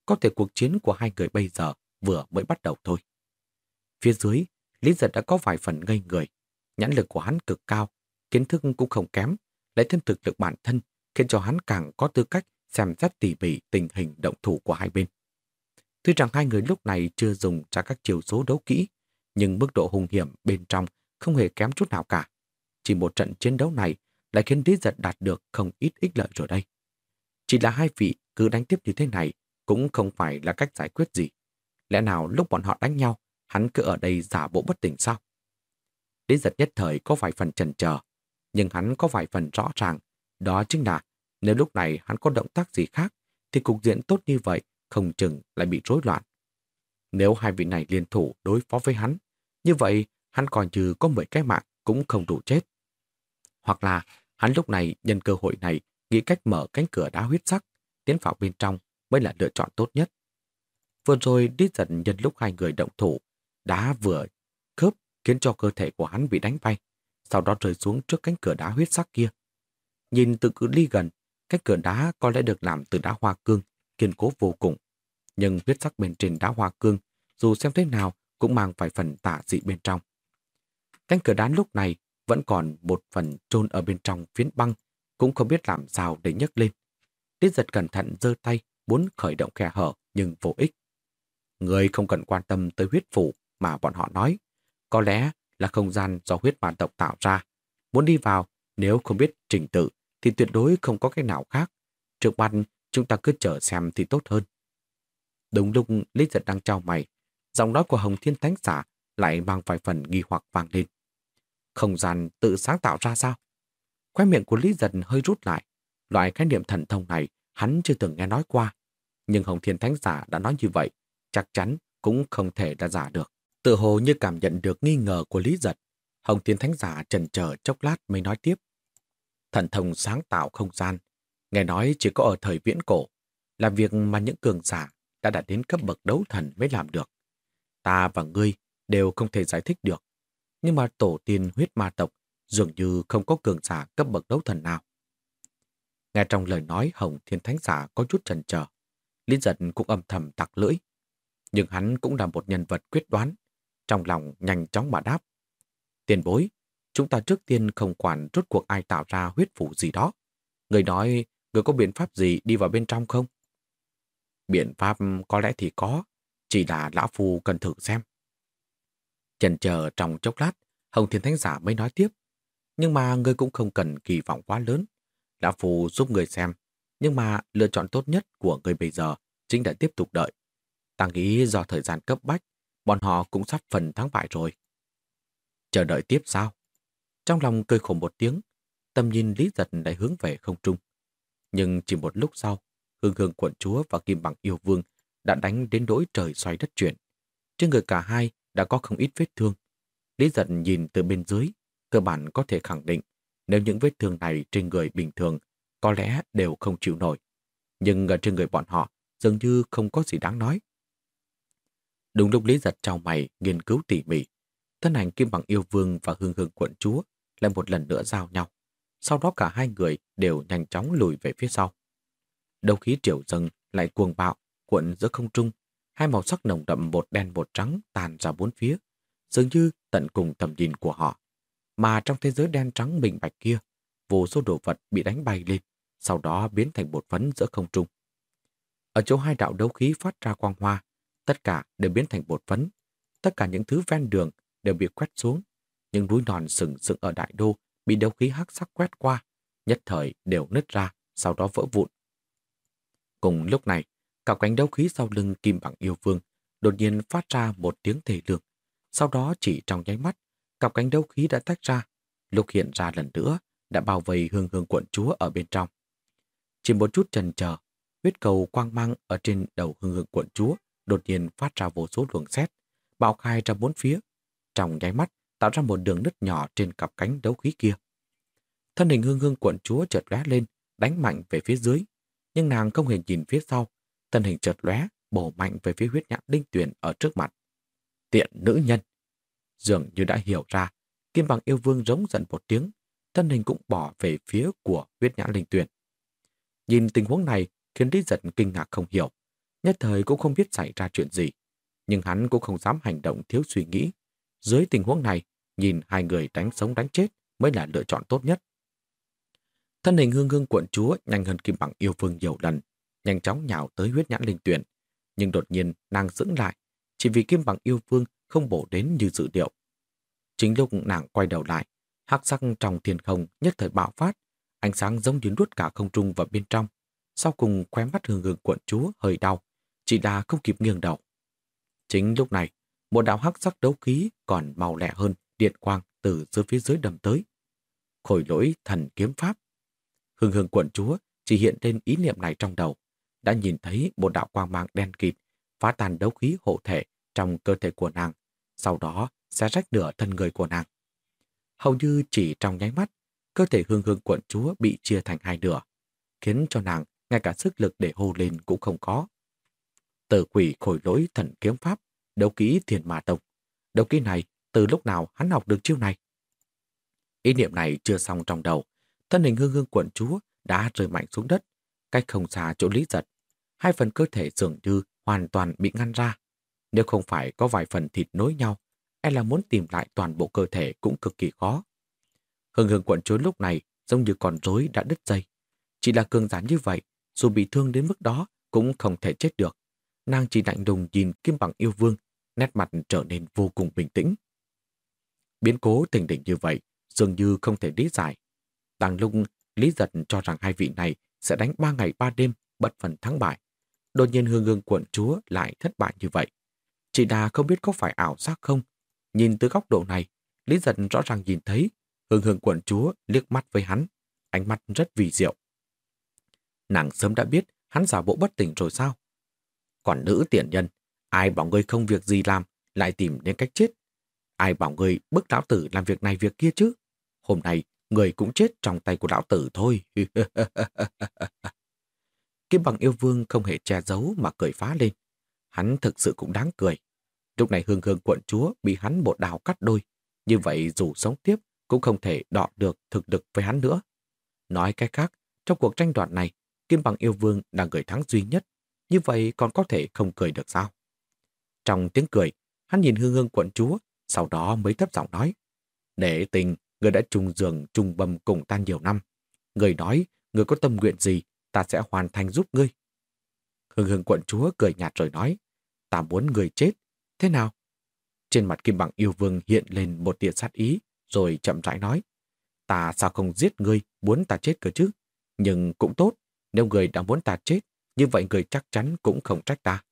Có thể cuộc chiến của hai người bây giờ vừa mới bắt đầu thôi. Phía dưới, Lý Giật đã có vài phần ngây người. Nhãn lực của hắn cực cao, kiến thức cũng không kém, lại thêm thực lực bản thân khiến cho hắn càng có tư cách xem xét tỉ mỉ tình hình động thủ của hai bên. Tuy rằng hai người lúc này chưa dùng ra các chiều số đấu kỹ, nhưng mức độ hung hiểm bên trong không hề kém chút nào cả. Chỉ một trận chiến đấu này lại khiến Lý Giật đạt được không ít ích lợi rồi đây. Chỉ là hai vị cứ đánh tiếp như thế này cũng không phải là cách giải quyết gì. Lẽ nào lúc bọn họ đánh nhau, hắn cứ ở đây giả bộ bất tỉnh sao? Lý giật nhất thời có vài phần chần chờ, nhưng hắn có vài phần rõ ràng. Đó chính là nếu lúc này hắn có động tác gì khác, thì cục diện tốt như vậy không chừng lại bị rối loạn. Nếu hai vị này liên thủ đối phó với hắn, như vậy hắn còn như có 10 cái mạng cũng không đủ chết. Hoặc là hắn lúc này nhân cơ hội này nghĩ cách mở cánh cửa đá huyết sắc, tiến vào bên trong mới là lựa chọn tốt nhất. Vừa rồi đi dần nhân lúc hai người động thủ, đá vừa khớp khiến cho cơ thể của hắn bị đánh bay, sau đó rơi xuống trước cánh cửa đá huyết sắc kia. Nhìn từ cự ly gần, Cái cửa đá có lẽ được làm từ đá hoa cương, kiên cố vô cùng. Nhưng huyết sắc bên trên đá hoa cương, dù xem thế nào cũng mang phải phần tả dị bên trong. Cánh cửa đá lúc này vẫn còn một phần trôn ở bên trong phiến băng, cũng không biết làm sao để nhấc lên. Tiết giật cẩn thận giơ tay, muốn khởi động khe hở nhưng vô ích. Người không cần quan tâm tới huyết phủ mà bọn họ nói. Có lẽ là không gian do huyết bản tộc tạo ra. Muốn đi vào, nếu không biết trình tự, thì tuyệt đối không có cái nào khác. Trước mặt, chúng ta cứ chờ xem thì tốt hơn. Đúng lúc Lý Giật đang trao mày, giọng nói của Hồng Thiên Thánh Giả lại mang vài phần nghi hoặc vang lên. Không gian tự sáng tạo ra sao? Khóe miệng của Lý Giật hơi rút lại. Loại khái niệm thần thông này hắn chưa từng nghe nói qua. Nhưng Hồng Thiên Thánh Giả đã nói như vậy, chắc chắn cũng không thể đã giả được. Tự hồ như cảm nhận được nghi ngờ của Lý Giật. Hồng Thiên Thánh Giả trần chờ chốc lát mới nói tiếp. Thần thông sáng tạo không gian, nghe nói chỉ có ở thời viễn cổ, là việc mà những cường giả đã đạt đến cấp bậc đấu thần mới làm được. Ta và ngươi đều không thể giải thích được. Nhưng mà tổ tiên huyết ma tộc dường như không có cường giả cấp bậc đấu thần nào. Nghe trong lời nói Hồng Thiên Thánh Giả có chút chần chờ, Lý giật cũng âm thầm tặc lưỡi. Nhưng hắn cũng là một nhân vật quyết đoán, trong lòng nhanh chóng mà đáp. Tiền bối, chúng ta trước tiên không quản rốt cuộc ai tạo ra huyết phủ gì đó. Người nói, người có biện pháp gì đi vào bên trong không? Biện pháp có lẽ thì có, chỉ là lão phu cần thử xem. Chần chờ trong chốc lát, Hồng Thiên Thánh Giả mới nói tiếp. Nhưng mà người cũng không cần kỳ vọng quá lớn. Lão phu giúp người xem, nhưng mà lựa chọn tốt nhất của người bây giờ chính là tiếp tục đợi. Ta nghĩ do thời gian cấp bách, bọn họ cũng sắp phần thắng bại rồi. Chờ đợi tiếp sao? Trong lòng cười khổ một tiếng, tầm nhìn Lý Giật lại hướng về không trung. Nhưng chỉ một lúc sau, hương hương quận chúa và kim bằng yêu vương đã đánh đến đỗi trời xoay đất chuyển. Trên người cả hai đã có không ít vết thương. Lý giật nhìn từ bên dưới, cơ bản có thể khẳng định nếu những vết thương này trên người bình thường có lẽ đều không chịu nổi. Nhưng ở trên người bọn họ dường như không có gì đáng nói. Đúng lúc Lý giật trao mày nghiên cứu tỉ mỉ, thân ảnh kim bằng yêu vương và hương hương quận chúa lại một lần nữa giao nhau. Sau đó cả hai người đều nhanh chóng lùi về phía sau. Đầu khí triều dâng lại cuồng bạo, cuộn giữa không trung, hai màu sắc nồng đậm một đen một trắng tàn ra bốn phía, dường như tận cùng tầm nhìn của họ. Mà trong thế giới đen trắng bình bạch kia, vô số đồ vật bị đánh bay lên, sau đó biến thành bột phấn giữa không trung. Ở chỗ hai đạo đấu khí phát ra quang hoa, tất cả đều biến thành bột phấn. Tất cả những thứ ven đường đều bị quét xuống. Những núi non sừng sững ở đại đô bị đấu khí hắc sắc quét qua, nhất thời đều nứt ra, sau đó vỡ vụn. Cùng lúc này, cả cánh đấu khí sau lưng kim bằng yêu vương đột nhiên phát ra một tiếng thể lượng. Sau đó chỉ trong nháy mắt, cặp cánh đấu khí đã tách ra, lúc hiện ra lần nữa đã bao vây hương hương quận chúa ở bên trong. Chỉ một chút chần chờ, huyết cầu quang mang ở trên đầu hương hương quận chúa đột nhiên phát ra vô số luồng xét, bạo khai ra bốn phía, trong nháy mắt tạo ra một đường nứt nhỏ trên cặp cánh đấu khí kia. Thân hình hương hương quận chúa chợt lóe lên, đánh mạnh về phía dưới, nhưng nàng không hề nhìn phía sau, thân hình chợt lóe, bổ mạnh về phía huyết nhãn linh tuyển ở trước mặt. Tiện nữ nhân! Dường như đã hiểu ra, kim bằng yêu vương rống giận một tiếng, thân hình cũng bỏ về phía của huyết nhãn linh tuyển. Nhìn tình huống này khiến Lý Giật kinh ngạc không hiểu, nhất thời cũng không biết xảy ra chuyện gì. Nhưng hắn cũng không dám hành động thiếu suy nghĩ. Dưới tình huống này, nhìn hai người đánh sống đánh chết mới là lựa chọn tốt nhất. Thân hình hương hương quận chúa nhanh hơn kim bằng yêu vương nhiều lần, nhanh chóng nhào tới huyết nhãn linh tuyển. Nhưng đột nhiên nàng dững lại, chỉ vì kim bằng yêu vương không bổ đến như dự điệu. Chính lúc nàng quay đầu lại, hắc sắc trong thiên không nhất thời bạo phát, ánh sáng giống như nuốt cả không trung vào bên trong. Sau cùng khóe mắt hương hương quận chúa hơi đau, chỉ là không kịp nghiêng đầu. Chính lúc này, một đạo hắc sắc đấu khí còn màu lẹ hơn điện quang từ dưới phía dưới đầm tới. Khổi lỗi thần kiếm pháp. Hương hương quận chúa chỉ hiện lên ý niệm này trong đầu, đã nhìn thấy một đạo quang mang đen kịt phá tan đấu khí hộ thể trong cơ thể của nàng, sau đó sẽ rách nửa thân người của nàng. Hầu như chỉ trong nháy mắt, cơ thể hương hương quận chúa bị chia thành hai nửa, khiến cho nàng ngay cả sức lực để hô lên cũng không có. Tử quỷ khổi lỗi thần kiếm pháp, đấu kỹ thiền mà tông. Đấu kỹ này, từ lúc nào hắn học được chiêu này? Ý niệm này chưa xong trong đầu, thân hình hương hương quận chúa đã rơi mạnh xuống đất, cách không xa chỗ Lý Giật. Hai phần cơ thể dường như hoàn toàn bị ngăn ra. Nếu không phải có vài phần thịt nối nhau, e là muốn tìm lại toàn bộ cơ thể cũng cực kỳ khó. Hưng hưng quận chúa lúc này giống như con rối đã đứt dây. Chỉ là cường gián như vậy, dù bị thương đến mức đó cũng không thể chết được. Nàng chỉ lạnh đùng nhìn kim bằng yêu vương, nét mặt trở nên vô cùng bình tĩnh. Biến cố tình định như vậy, dường như không thể lý giải. Đang lung, Lý Giật cho rằng hai vị này sẽ đánh ba ngày ba đêm, bất phần thắng bại. Đột nhiên hương hương quận chúa lại thất bại như vậy. Chị Đà không biết có phải ảo giác không. Nhìn từ góc độ này, Lý Giật rõ ràng nhìn thấy hương hương quận chúa liếc mắt với hắn, ánh mắt rất vì diệu. Nàng sớm đã biết hắn giả bộ bất tỉnh rồi sao? Còn nữ tiện nhân, ai bảo ngươi không việc gì làm, lại tìm đến cách chết. Ai bảo ngươi bức lão tử làm việc này việc kia chứ? Hôm nay, người cũng chết trong tay của lão tử thôi. Kim bằng yêu vương không hề che giấu mà cười phá lên. Hắn thực sự cũng đáng cười. Lúc này hương hương quận chúa bị hắn một đào cắt đôi. Như vậy dù sống tiếp cũng không thể đọ được thực lực với hắn nữa. Nói cách khác, trong cuộc tranh đoạt này, Kim bằng yêu vương là người thắng duy nhất. Như vậy còn có thể không cười được sao? Trong tiếng cười, hắn nhìn hương hương quận chúa, sau đó mới thấp giọng nói. Để tình, người đã trùng giường trùng bầm cùng ta nhiều năm. Người nói, người có tâm nguyện gì, ta sẽ hoàn thành giúp ngươi. Hương hương quận chúa cười nhạt rồi nói, ta muốn người chết. Thế nào? Trên mặt kim bằng yêu vương hiện lên một tia sát ý, rồi chậm rãi nói, ta sao không giết ngươi, muốn ta chết cơ chứ? Nhưng cũng tốt, nếu người đã muốn ta chết, như vậy người chắc chắn cũng không trách ta.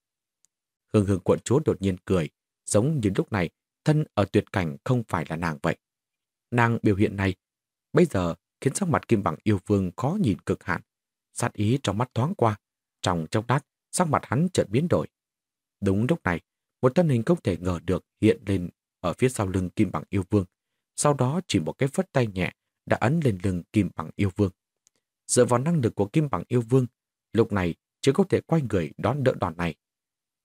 Hương hương quận chúa đột nhiên cười, giống như lúc này, thân ở tuyệt cảnh không phải là nàng vậy. Nàng biểu hiện này, bây giờ khiến sắc mặt kim bằng yêu vương khó nhìn cực hạn. Sát ý trong mắt thoáng qua, trong chốc đát, sắc mặt hắn chợt biến đổi. Đúng lúc này, một thân hình không thể ngờ được hiện lên ở phía sau lưng kim bằng yêu vương. Sau đó chỉ một cái phất tay nhẹ đã ấn lên lưng kim bằng yêu vương. Dựa vào năng lực của kim bằng yêu vương, lúc này chỉ có thể quay người đón đỡ đòn này.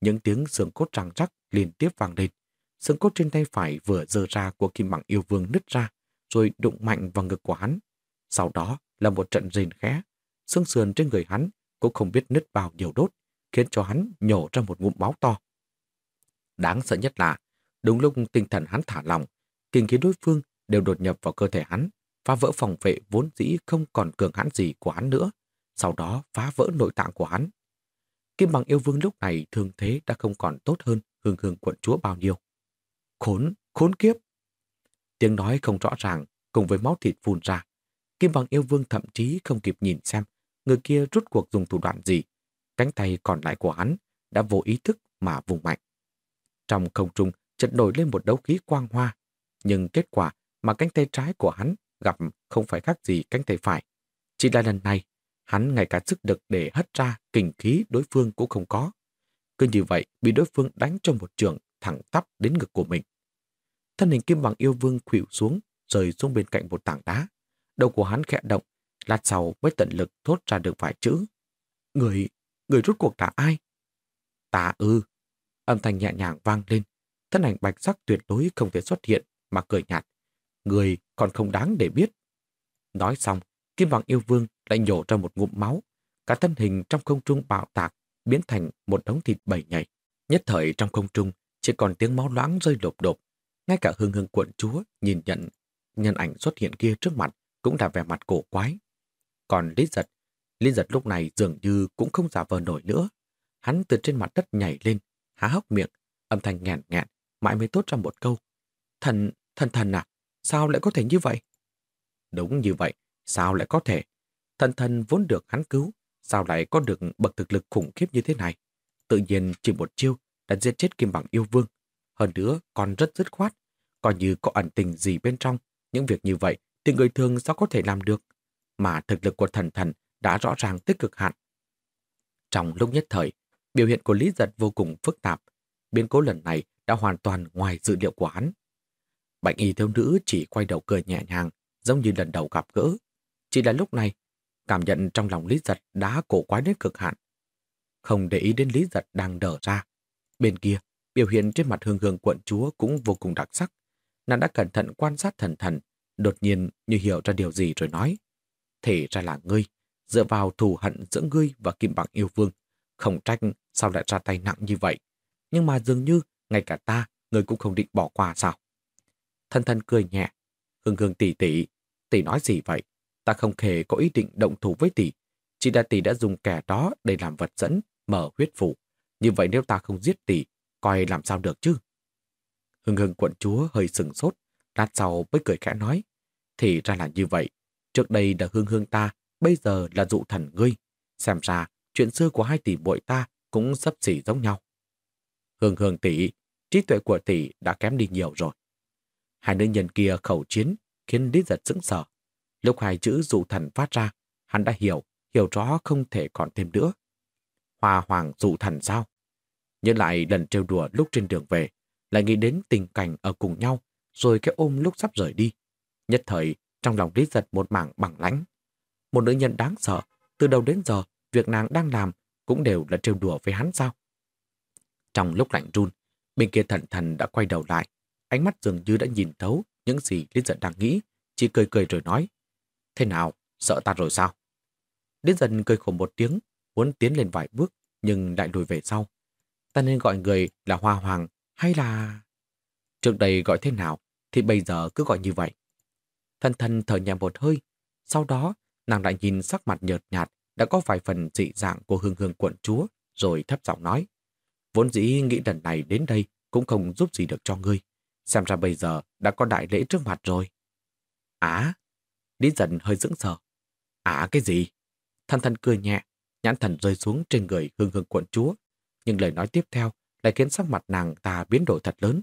Những tiếng xương cốt răng rắc liên tiếp vang lên. Xương cốt trên tay phải vừa dơ ra của kim mạng yêu vương nứt ra, rồi đụng mạnh vào ngực của hắn. Sau đó là một trận rền khẽ. Xương sườn trên người hắn cũng không biết nứt bao nhiều đốt, khiến cho hắn nhổ ra một ngụm máu to. Đáng sợ nhất là, đúng lúc tinh thần hắn thả lòng, kinh khí đối phương đều đột nhập vào cơ thể hắn, phá vỡ phòng vệ vốn dĩ không còn cường hãn gì của hắn nữa, sau đó phá vỡ nội tạng của hắn. Kim bằng yêu vương lúc này thương thế đã không còn tốt hơn hương hương quận chúa bao nhiêu. Khốn, khốn kiếp! Tiếng nói không rõ ràng, cùng với máu thịt phun ra. Kim bằng yêu vương thậm chí không kịp nhìn xem người kia rút cuộc dùng thủ đoạn gì. Cánh tay còn lại của hắn đã vô ý thức mà vùng mạnh. Trong không trung chợt nổi lên một đấu khí quang hoa, nhưng kết quả mà cánh tay trái của hắn gặp không phải khác gì cánh tay phải. Chỉ là lần này, hắn ngay cả sức lực để hất ra kình khí đối phương cũng không có. Cứ như vậy, bị đối phương đánh trong một trường thẳng tắp đến ngực của mình. Thân hình kim bằng yêu vương khuỵu xuống, rời xuống bên cạnh một tảng đá. Đầu của hắn khẽ động, lát sau mới tận lực thốt ra được vài chữ. Người, người rút cuộc là ai? Ta ư. Âm thanh nhẹ nhàng vang lên. Thân ảnh bạch sắc tuyệt đối không thể xuất hiện mà cười nhạt. Người còn không đáng để biết. Nói xong, Kim Bằng yêu vương đã nhổ ra một ngụm máu. Cả thân hình trong không trung bạo tạc, biến thành một đống thịt bầy nhảy. Nhất thời trong không trung, chỉ còn tiếng máu loãng rơi lộp đột. Ngay cả hương hương quận chúa nhìn nhận nhân ảnh xuất hiện kia trước mặt cũng là vẻ mặt cổ quái. Còn Lý Giật, Lý Giật lúc này dường như cũng không giả vờ nổi nữa. Hắn từ trên mặt đất nhảy lên, há hốc miệng, âm thanh nghẹn nghẹn, mãi mới tốt ra một câu. Thần, thần thần à, sao lại có thể như vậy? Đúng như vậy, sao lại có thể? Thần thần vốn được hắn cứu, sao lại có được bậc thực lực khủng khiếp như thế này? Tự nhiên chỉ một chiêu đã giết chết Kim Bằng yêu vương. Hơn nữa còn rất dứt khoát, coi như có ẩn tình gì bên trong. Những việc như vậy thì người thường sao có thể làm được? Mà thực lực của thần thần đã rõ ràng tích cực hạn. Trong lúc nhất thời, biểu hiện của Lý Giật vô cùng phức tạp. Biến cố lần này đã hoàn toàn ngoài dự liệu của hắn. Bạch y thiếu nữ chỉ quay đầu cười nhẹ nhàng, giống như lần đầu gặp gỡ. Chỉ là lúc này, cảm nhận trong lòng Lý Giật đã cổ quái đến cực hạn. Không để ý đến Lý Giật đang đờ ra. Bên kia, biểu hiện trên mặt hương hương quận chúa cũng vô cùng đặc sắc. Nàng đã cẩn thận quan sát thần thần, đột nhiên như hiểu ra điều gì rồi nói. Thể ra là ngươi, dựa vào thù hận giữa ngươi và Kim Bằng yêu vương. Không trách sao lại ra tay nặng như vậy. Nhưng mà dường như ngay cả ta, ngươi cũng không định bỏ qua sao. thần thần cười nhẹ. Hương hương tỷ tỷ, tỷ nói gì vậy? Ta không hề có ý định động thủ với tỷ. Chỉ là tỷ đã dùng kẻ đó để làm vật dẫn, mở huyết phủ. Như vậy nếu ta không giết tỷ, coi làm sao được chứ? Hưng hưng quận chúa hơi sừng sốt, lát sau mới cười khẽ nói. Thì ra là như vậy. Trước đây là hương hương ta, bây giờ là dụ thần ngươi. Xem ra, chuyện xưa của hai tỷ muội ta cũng sắp xỉ giống nhau. Hương hương tỷ, trí tuệ của tỷ đã kém đi nhiều rồi. Hai nữ nhân kia khẩu chiến khiến Lý giật sững sờ. Lúc hai chữ dụ thần phát ra, hắn đã hiểu, hiểu rõ không thể còn thêm nữa. Hoa hoàng dụ thần sao? Nhớ lại lần trêu đùa lúc trên đường về, lại nghĩ đến tình cảnh ở cùng nhau, rồi cái ôm lúc sắp rời đi. Nhất thời, trong lòng Lý giật một mảng bằng lãnh. Một nữ nhân đáng sợ, từ đầu đến giờ, việc nàng đang làm cũng đều là trêu đùa với hắn sao? Trong lúc lạnh run, bên kia thận thần đã quay đầu lại, ánh mắt dường như đã nhìn thấu những gì Lý giật đang nghĩ, chỉ cười cười rồi nói. Thế nào, sợ ta rồi sao? Đến dần cười khổ một tiếng, muốn tiến lên vài bước, nhưng lại lùi về sau. Ta nên gọi người là Hoa Hoàng hay là... Trước đây gọi thế nào thì bây giờ cứ gọi như vậy. Thân thân thở nhẹ một hơi, sau đó nàng lại nhìn sắc mặt nhợt nhạt đã có vài phần dị dạng của hương hương quận chúa rồi thấp giọng nói. Vốn dĩ nghĩ lần này đến đây cũng không giúp gì được cho ngươi. Xem ra bây giờ đã có đại lễ trước mặt rồi. Á, Lý dần hơi dững sờ. À cái gì? Thần thần cười nhẹ, nhãn thần rơi xuống trên người hương hương quận chúa. Nhưng lời nói tiếp theo lại khiến sắc mặt nàng ta biến đổi thật lớn.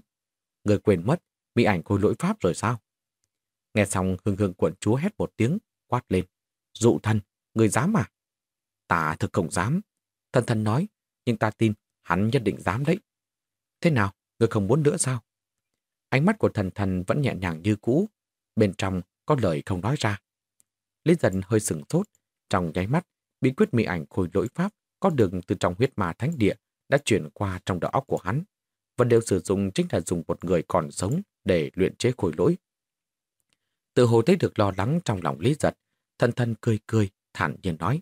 Người quên mất, mỹ ảnh khôi lỗi pháp rồi sao? Nghe xong hương hương quận chúa hét một tiếng, quát lên. Dụ thân, người dám à? Ta thực không dám. Thần thần nói, nhưng ta tin hắn nhất định dám đấy. Thế nào, người không muốn nữa sao? Ánh mắt của thần thần vẫn nhẹ nhàng như cũ, bên trong có lời không nói ra. Lý dần hơi sừng sốt, trong nháy mắt, bí quyết mỹ ảnh khôi lỗi pháp có đường từ trong huyết ma thánh địa đã chuyển qua trong đầu óc của hắn, và đều sử dụng chính là dùng một người còn sống để luyện chế khôi lỗi. Tự hồ thấy được lo lắng trong lòng Lý Giật, thân thân cười cười, thản nhiên nói.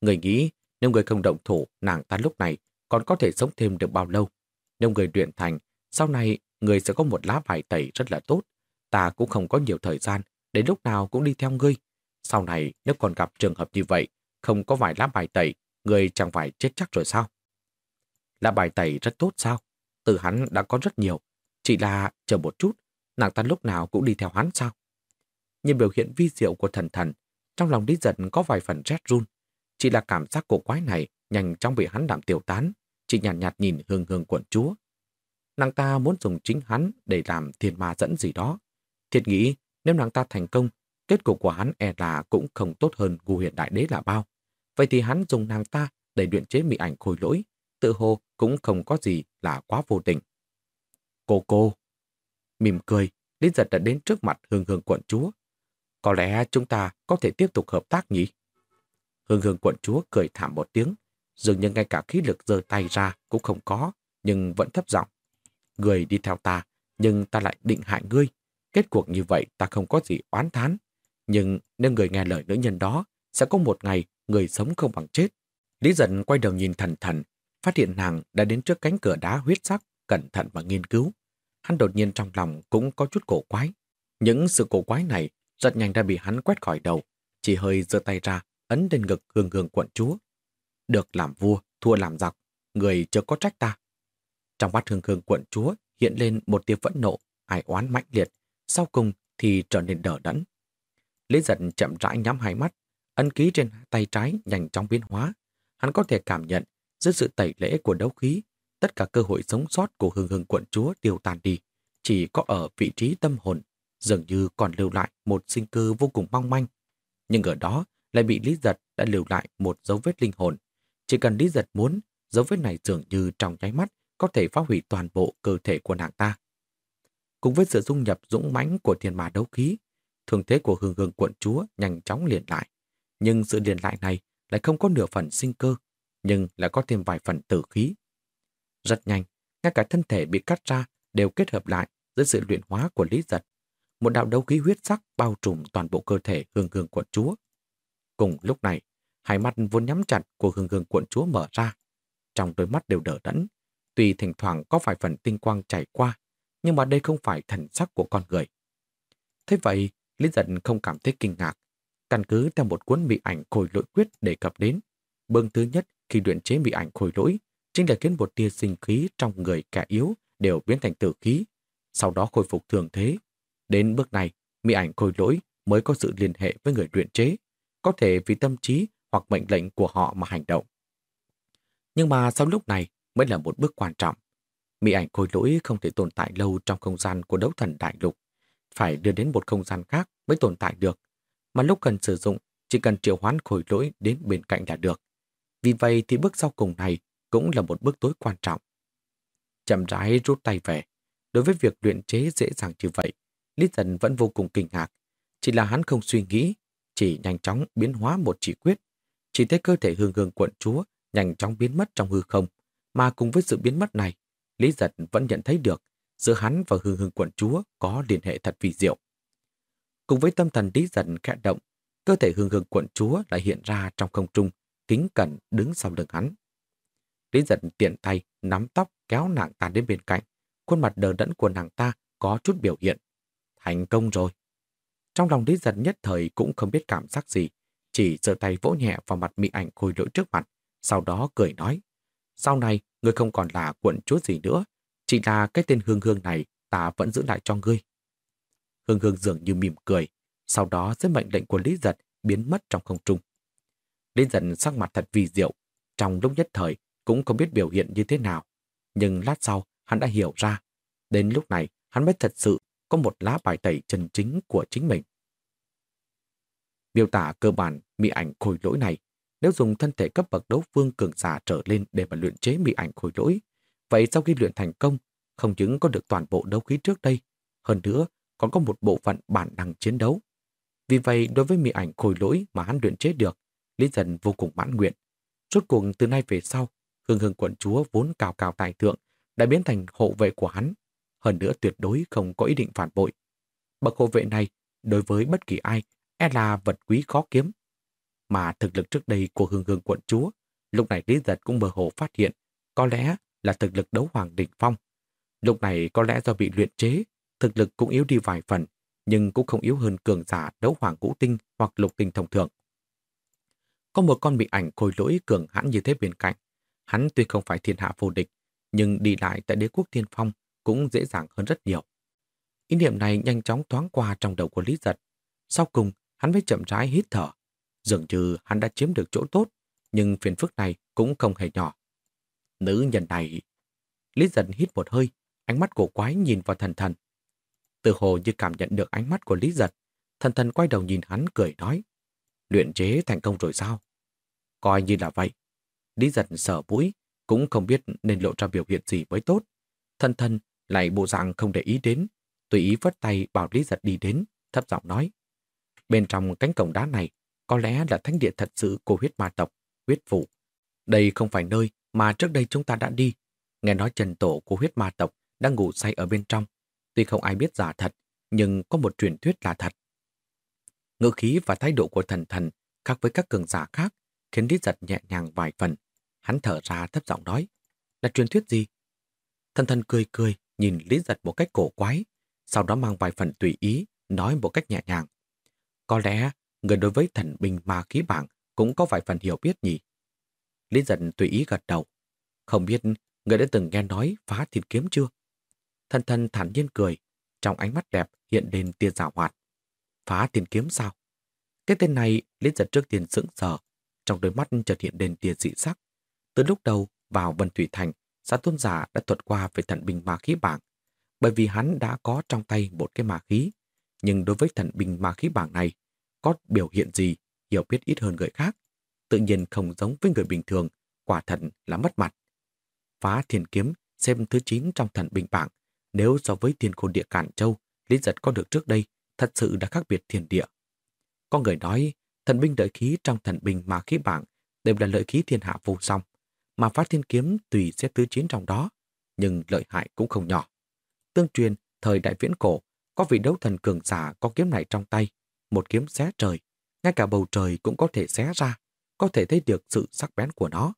Người nghĩ nếu người không động thủ, nàng ta lúc này còn có thể sống thêm được bao lâu. Nếu người luyện thành, sau này người sẽ có một lá bài tẩy rất là tốt. Ta cũng không có nhiều thời gian đến lúc nào cũng đi theo ngươi. Sau này nếu còn gặp trường hợp như vậy, không có vài lá bài tẩy, ngươi chẳng phải chết chắc rồi sao? Lá bài tẩy rất tốt sao? Từ hắn đã có rất nhiều. Chỉ là chờ một chút, nàng ta lúc nào cũng đi theo hắn sao? Nhìn biểu hiện vi diệu của thần thần, trong lòng đi giật có vài phần rét run. Chỉ là cảm giác cổ quái này nhanh chóng bị hắn làm tiểu tán, chỉ nhàn nhạt, nhạt nhìn hương hương quận chúa. Nàng ta muốn dùng chính hắn để làm thiên ma dẫn gì đó. Thiệt nghĩ nếu nàng ta thành công, kết cục của hắn e là cũng không tốt hơn gu hiện đại đế là bao. Vậy thì hắn dùng nàng ta để luyện chế mỹ ảnh khôi lỗi, tự hồ cũng không có gì là quá vô tình. Cô cô! Mỉm cười, Lý giật đã đến trước mặt hương hương quận chúa. Có lẽ chúng ta có thể tiếp tục hợp tác nhỉ? Hương hương quận chúa cười thảm một tiếng, dường như ngay cả khí lực giơ tay ra cũng không có, nhưng vẫn thấp giọng. Người đi theo ta, nhưng ta lại định hại ngươi. Kết cuộc như vậy ta không có gì oán thán. Nhưng nếu người nghe lời nữ nhân đó, sẽ có một ngày người sống không bằng chết. Lý giận quay đầu nhìn thần thần, phát hiện nàng đã đến trước cánh cửa đá huyết sắc, cẩn thận và nghiên cứu. Hắn đột nhiên trong lòng cũng có chút cổ quái. Những sự cổ quái này rất nhanh đã bị hắn quét khỏi đầu, chỉ hơi giơ tay ra, ấn lên ngực hương hương quận chúa. Được làm vua, thua làm giặc, người chưa có trách ta. Trong mắt hương hương quận chúa hiện lên một tia phẫn nộ, ai oán mãnh liệt, sau cùng thì trở nên đỡ đẫn. Lý giật chậm rãi nhắm hai mắt, ân ký trên tay trái nhanh chóng biến hóa. Hắn có thể cảm nhận dưới sự tẩy lễ của đấu khí, tất cả cơ hội sống sót của hương hương quận chúa tiêu tan đi, chỉ có ở vị trí tâm hồn, dường như còn lưu lại một sinh cơ vô cùng mong manh. Nhưng ở đó lại bị Lý Giật đã lưu lại một dấu vết linh hồn. Chỉ cần Lý Giật muốn, dấu vết này dường như trong nháy mắt có thể phá hủy toàn bộ cơ thể của nàng ta. Cùng với sự dung nhập dũng mãnh của thiên ma đấu khí, thường thế của hương hương quận chúa nhanh chóng liền lại. Nhưng sự liền lại này lại không có nửa phần sinh cơ, nhưng lại có thêm vài phần tử khí. Rất nhanh, ngay cả thân thể bị cắt ra đều kết hợp lại dưới sự luyện hóa của Lý Giật. Một đạo đấu khí huyết sắc bao trùm toàn bộ cơ thể hương hương quận chúa. Cùng lúc này, Hai mắt vốn nhắm chặt của hương hương quận chúa mở ra. Trong đôi mắt đều đỡ đẫn. Tuy thỉnh thoảng có vài phần tinh quang chảy qua, nhưng mà đây không phải thần sắc của con người. Thế vậy, Lý Dân không cảm thấy kinh ngạc. Căn cứ theo một cuốn bị ảnh khôi lỗi quyết đề cập đến. Bước thứ nhất khi luyện chế bị ảnh khôi lỗi chính là khiến một tia sinh khí trong người kẻ yếu đều biến thành tử khí, sau đó khôi phục thường thế. Đến bước này, mỹ ảnh khôi lỗi mới có sự liên hệ với người luyện chế, có thể vì tâm trí hoặc mệnh lệnh của họ mà hành động. Nhưng mà sau lúc này mới là một bước quan trọng. Mỹ ảnh khôi lỗi không thể tồn tại lâu trong không gian của đấu thần đại lục, phải đưa đến một không gian khác mới tồn tại được, mà lúc cần sử dụng chỉ cần triệu hoán khôi lỗi đến bên cạnh là được. Vì vậy thì bước sau cùng này cũng là một bước tối quan trọng. Chậm rãi rút tay về. Đối với việc luyện chế dễ dàng như vậy, Lý thần vẫn vô cùng kinh ngạc. Chỉ là hắn không suy nghĩ, chỉ nhanh chóng biến hóa một chỉ quyết. Chỉ thấy cơ thể hương hương quận chúa nhanh chóng biến mất trong hư không. Mà cùng với sự biến mất này, Lý Giật vẫn nhận thấy được giữa hắn và hương hương quận chúa có liên hệ thật vì diệu. Cùng với tâm thần Lý Giật khẽ động, cơ thể hương hương quận chúa lại hiện ra trong không trung, kính cẩn đứng sau lưng hắn. Lý giật tiện tay, nắm tóc, kéo nàng ta đến bên cạnh. Khuôn mặt đờ đẫn của nàng ta có chút biểu hiện. Thành công rồi. Trong lòng Lý giật nhất thời cũng không biết cảm giác gì. Chỉ giơ tay vỗ nhẹ vào mặt mỹ ảnh khôi lỗi trước mặt. Sau đó cười nói. Sau này, ngươi không còn là quận chúa gì nữa. Chỉ là cái tên Hương Hương này ta vẫn giữ lại cho ngươi. Hương Hương dường như mỉm cười. Sau đó dưới mệnh lệnh của Lý giật biến mất trong không trung. Lý giật sắc mặt thật vì diệu. Trong lúc nhất thời, cũng không biết biểu hiện như thế nào. Nhưng lát sau, hắn đã hiểu ra. Đến lúc này, hắn mới thật sự có một lá bài tẩy chân chính của chính mình. Biểu tả cơ bản mỹ ảnh khôi lỗi này, nếu dùng thân thể cấp bậc đấu vương cường giả trở lên để mà luyện chế mị ảnh khối lỗi, vậy sau khi luyện thành công, không những có được toàn bộ đấu khí trước đây, hơn nữa còn có một bộ phận bản năng chiến đấu. Vì vậy, đối với mị ảnh khối lỗi mà hắn luyện chế được, Lý Dân vô cùng mãn nguyện. Rốt cuộc từ nay về sau, Hương hương quận chúa vốn cao cao tài thượng đã biến thành hộ vệ của hắn. Hơn nữa tuyệt đối không có ý định phản bội. Bậc hộ vệ này, đối với bất kỳ ai, e là vật quý khó kiếm. Mà thực lực trước đây của hương hương quận chúa, lúc này Lý Giật cũng mơ hồ phát hiện, có lẽ là thực lực đấu hoàng đỉnh phong. Lúc này có lẽ do bị luyện chế, thực lực cũng yếu đi vài phần, nhưng cũng không yếu hơn cường giả đấu hoàng ngũ tinh hoặc lục tinh thông thường. Có một con bị ảnh khôi lỗi cường hãn như thế bên cạnh, Hắn tuy không phải thiên hạ vô địch, nhưng đi lại tại đế quốc thiên phong cũng dễ dàng hơn rất nhiều. Ý niệm này nhanh chóng thoáng qua trong đầu của Lý Giật. Sau cùng, hắn mới chậm rãi hít thở. Dường như hắn đã chiếm được chỗ tốt, nhưng phiền phức này cũng không hề nhỏ. Nữ nhân này... Lý dần hít một hơi, ánh mắt cổ quái nhìn vào thần thần. Từ hồ như cảm nhận được ánh mắt của Lý Giật, thần thần quay đầu nhìn hắn cười nói. Luyện chế thành công rồi sao? Coi như là vậy. Lý giật sờ mũi, cũng không biết nên lộ ra biểu hiện gì mới tốt. thần thần lại bộ dạng không để ý đến, tùy ý vất tay bảo Lý giật đi đến, thấp giọng nói. Bên trong cánh cổng đá này, có lẽ là thánh địa thật sự của huyết ma tộc, huyết vụ. Đây không phải nơi mà trước đây chúng ta đã đi. Nghe nói trần tổ của huyết ma tộc đang ngủ say ở bên trong. Tuy không ai biết giả thật, nhưng có một truyền thuyết là thật. Ngữ khí và thái độ của thần thần khác với các cường giả khác khiến Lý giật nhẹ nhàng vài phần. Hắn thở ra thấp giọng nói. Là truyền thuyết gì? Thần thần cười cười, nhìn Lý Giật một cách cổ quái, sau đó mang vài phần tùy ý, nói một cách nhẹ nhàng. Có lẽ người đối với thần binh ma khí bảng cũng có vài phần hiểu biết nhỉ. Lý giận tùy ý gật đầu. Không biết người đã từng nghe nói phá thiên kiếm chưa? Thần thần thản nhiên cười, trong ánh mắt đẹp hiện lên tia giả hoạt. Phá thiên kiếm sao? Cái tên này Lý Giật trước tiên sững sờ, trong đôi mắt chợt hiện lên tia dị sắc. Từ lúc đầu vào Vân Thủy Thành, xã tôn giả đã thuật qua về thần binh ma khí bảng, bởi vì hắn đã có trong tay một cái ma khí. Nhưng đối với thần binh ma khí bảng này, có biểu hiện gì, hiểu biết ít hơn người khác. Tự nhiên không giống với người bình thường, quả thật là mất mặt. Phá thiên kiếm xem thứ 9 trong thần bình bảng, nếu so với thiên khôn địa Cản Châu, Lý Giật có được trước đây, thật sự đã khác biệt thiên địa. Có người nói, thần binh đợi khí trong thần binh mà khí bảng đều là lợi khí thiên hạ vô song, mà phá thiên kiếm tùy xếp thứ 9 trong đó, nhưng lợi hại cũng không nhỏ. Tương truyền, thời đại viễn cổ, có vị đấu thần cường giả có kiếm này trong tay, một kiếm xé trời, ngay cả bầu trời cũng có thể xé ra, có thể thấy được sự sắc bén của nó.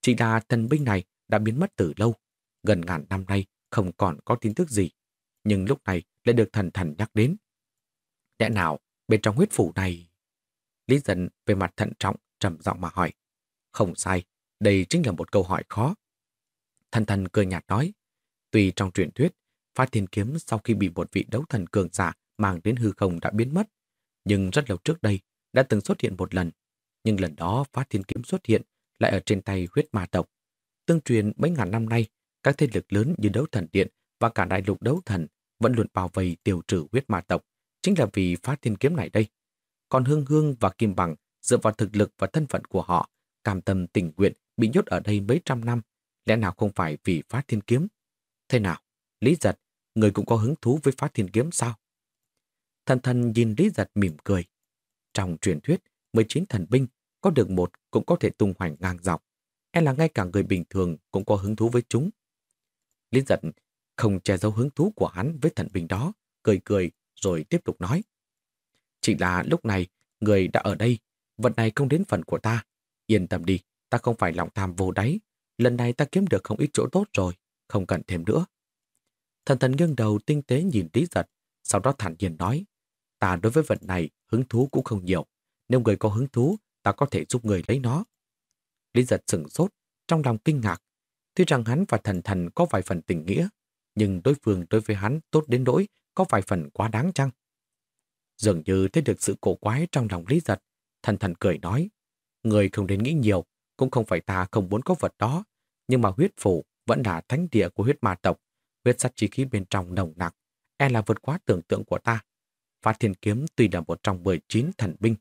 Chỉ là thần binh này đã biến mất từ lâu, gần ngàn năm nay không còn có tin tức gì. Nhưng lúc này lại được thần thần nhắc đến. Lẽ nào bên trong huyết phủ này... Lý dân về mặt thận trọng, trầm giọng mà hỏi. Không sai, đây chính là một câu hỏi khó. Thần thần cười nhạt nói, tuy trong truyền thuyết, Phát Thiên Kiếm sau khi bị một vị đấu thần cường giả mang đến hư không đã biến mất, nhưng rất lâu trước đây đã từng xuất hiện một lần. Nhưng lần đó Phát Thiên Kiếm xuất hiện lại ở trên tay huyết ma tộc. Tương truyền mấy ngàn năm nay, các thế lực lớn như đấu thần điện và cả đại lục đấu thần vẫn luôn bảo vệ tiêu trừ huyết ma tộc, chính là vì Phát Thiên Kiếm này đây. Còn Hương Hương và Kim Bằng dựa vào thực lực và thân phận của họ, cam tâm tình nguyện bị nhốt ở đây mấy trăm năm, lẽ nào không phải vì Phát Thiên Kiếm? Thế nào? Lý giật, người cũng có hứng thú với Phát Thiên Kiếm sao? Thần thần nhìn Lý giật mỉm cười. Trong truyền thuyết, 19 thần binh, có được một cũng có thể tung hoành ngang dọc. E là ngay cả người bình thường cũng có hứng thú với chúng. Lý giật không che giấu hứng thú của hắn với thần binh đó, cười cười rồi tiếp tục nói. Chỉ là lúc này, người đã ở đây, vật này không đến phần của ta. Yên tâm đi, ta không phải lòng tham vô đáy. Lần này ta kiếm được không ít chỗ tốt rồi, không cần thêm nữa. Thần thần nghiêng đầu tinh tế nhìn Lý giật, sau đó thản nhiên nói, ta đối với vật này hứng thú cũng không nhiều. Nếu người có hứng thú, ta có thể giúp người lấy nó. Lý giật sửng sốt, trong lòng kinh ngạc. Tuy rằng hắn và thần thần có vài phần tình nghĩa, nhưng đối phương đối với hắn tốt đến nỗi có vài phần quá đáng chăng? Dường như thấy được sự cổ quái trong lòng Lý giật, thần thần cười nói, người không đến nghĩ nhiều, cũng không phải ta không muốn có vật đó, nhưng mà huyết phủ vẫn là thánh địa của huyết ma tộc, huyết sắt chi khí bên trong nồng nặc, e là vượt quá tưởng tượng của ta. Phát thiên kiếm tuy là một trong 19 thần binh,